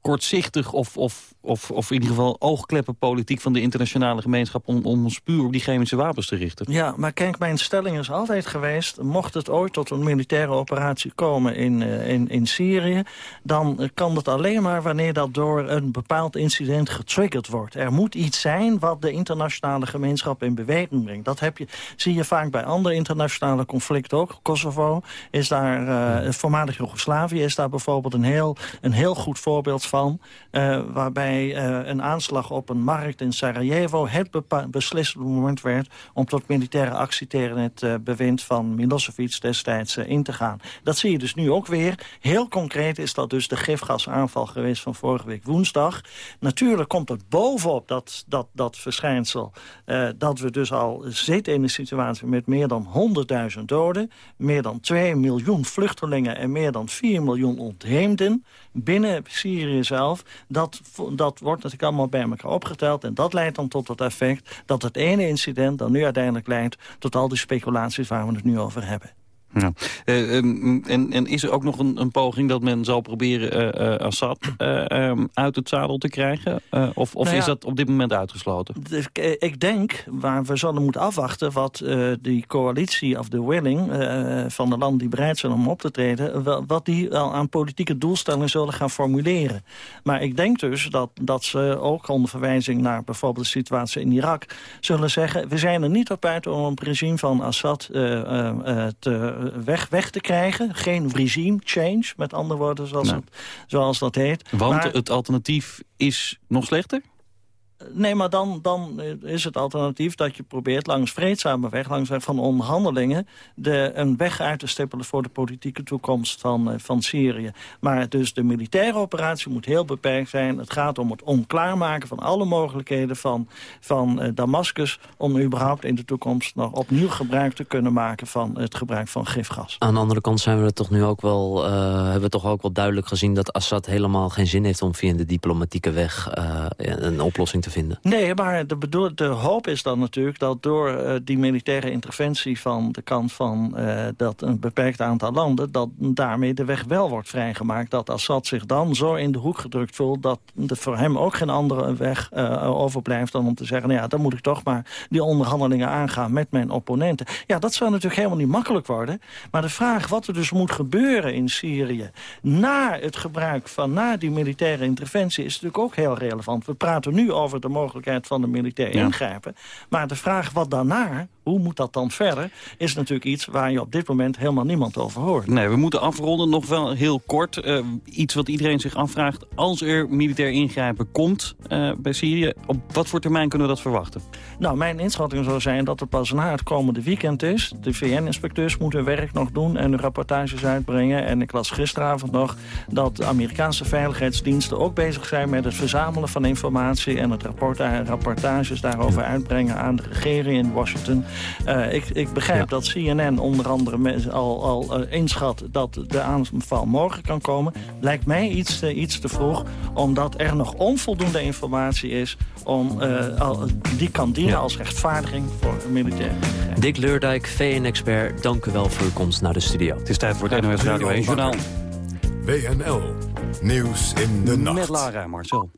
kortzichtig of, of, of, of in ieder geval oogkleppenpolitiek van de internationale gemeenschap om, om ons puur op die chemische wapens te richten. Ja, maar kijk, mijn stelling is altijd geweest, mocht het ooit tot een militaire operatie komen in, uh, in, in Syrië, dan kan dat alleen maar wanneer dat door een bepaald incident getriggerd wordt. Er moet iets zijn wat de internationale gemeenschap in beweging brengt. Dat heb je, zie je vaak bij andere internationale conflicten ook. Kosovo is daar, uh, voormalig Joegoslavië is daar bijvoorbeeld een heel, een heel goed voorbeeld van... Uh, waarbij uh, een aanslag op een markt in Sarajevo... het beslissende moment werd om tot militaire actie tegen het uh, bewind van Milosevic destijds in te gaan. Dat zie je dus nu ook weer. Heel concreet is dat dus de gifgasaanval geweest van vorige week woensdag. Natuurlijk komt het bovenop dat, dat, dat verschijnsel... dat we dus al zitten in een situatie met meer dan 100.000 doden... meer dan 2 miljoen vluchtelingen en meer dan 4 miljoen ontheemden binnen Syrië zelf. Dat, dat wordt natuurlijk allemaal bij elkaar opgeteld. En dat leidt dan tot het effect dat het ene incident dan nu uiteindelijk leidt... tot al die speculaties waar we het nu over hebben. Ja. Uh, en, en, is er ook nog een, een poging dat men zal proberen uh, uh, Assad um, uit het zadel te krijgen? of of nou is dat op dit moment uitgesloten? Ik denk, waar we zullen moeten afwachten... wat die coalitie of de willing van de landen die bereid zijn om op te treden... wat die wel aan politieke doelstellingen zullen gaan formuleren. Maar ik denk dus dat, dat ze ook onder verwijzing naar bijvoorbeeld de situatie in Irak... zullen zeggen, we zijn er niet op uit om het regime van Assad te weg, weg te krijgen. Geen regime change, met andere woorden, zoals, het, zoals dat heet. Want het alternatief is nog slechter? Nee, maar dan, dan is het alternatief dat je probeert langs vreedzame weg, langs van onderhandelingen, de, een weg uit te stippelen voor de politieke toekomst van, eh, van Syrië. Maar dus de militaire operatie moet heel beperkt zijn. Het gaat om het onklaarmaken van alle mogelijkheden van, van uh, Damascus om überhaupt in de toekomst nog opnieuw gebruik te kunnen maken van het gebruik van gifgas. Aan de andere kant zijn we toch nu ook wel, uh, hebben we toch ook wel duidelijk gezien dat Assad helemaal geen zin heeft om via de diplomatieke weg een oplossing te vinden. Nee, maar de, de hoop is dan natuurlijk dat door uh, die militaire interventie van de kant van uh, dat een beperkt aantal landen, dat daarmee de weg wel wordt vrijgemaakt. Dat Assad zich dan zo in de hoek gedrukt voelt dat er voor hem ook geen andere weg uh, overblijft dan om te zeggen, nou ja, dan moet ik toch maar die onderhandelingen aangaan met mijn opponenten. Ja, dat zou natuurlijk helemaal niet makkelijk worden. Maar de vraag wat er dus moet gebeuren in Syrië na het gebruik van, na die militaire interventie is natuurlijk ook heel relevant. We praten nu over de mogelijkheid van de militair ingrijpen. Maar de vraag wat daarna, hoe moet dat dan verder... is natuurlijk iets waar je op dit moment helemaal niemand over hoort. Nee, we moeten afronden. Nog wel heel kort. Uh, iets wat iedereen zich afvraagt. Als er militair ingrijpen komt uh, bij Syrië... op wat voor termijn kunnen we dat verwachten? Nou, mijn inschatting zou zijn dat het pas na het komende weekend is. De VN-inspecteurs moeten werk nog doen en de rapportages uitbrengen. En ik las gisteravond nog dat de Amerikaanse veiligheidsdiensten ook bezig zijn... met het verzamelen van informatie en het rapport, eh, rapportages daarover uitbrengen aan de regering in Washington. Uh, ik, ik begrijp dat CNN onder andere al, al uh, inschat dat de aanval morgen kan komen. Lijkt mij iets te, iets te vroeg, omdat er nog onvoldoende informatie is... om uh, die kan dienen als rechtvaardiging voor een militair Dick Leurdijk, VN-expert, dank u wel voor uw komst naar de studio. Het is tijd voor het NOS Radio 1 Journaal. WNL. Nieuws in de nacht. Met Lara Marcel.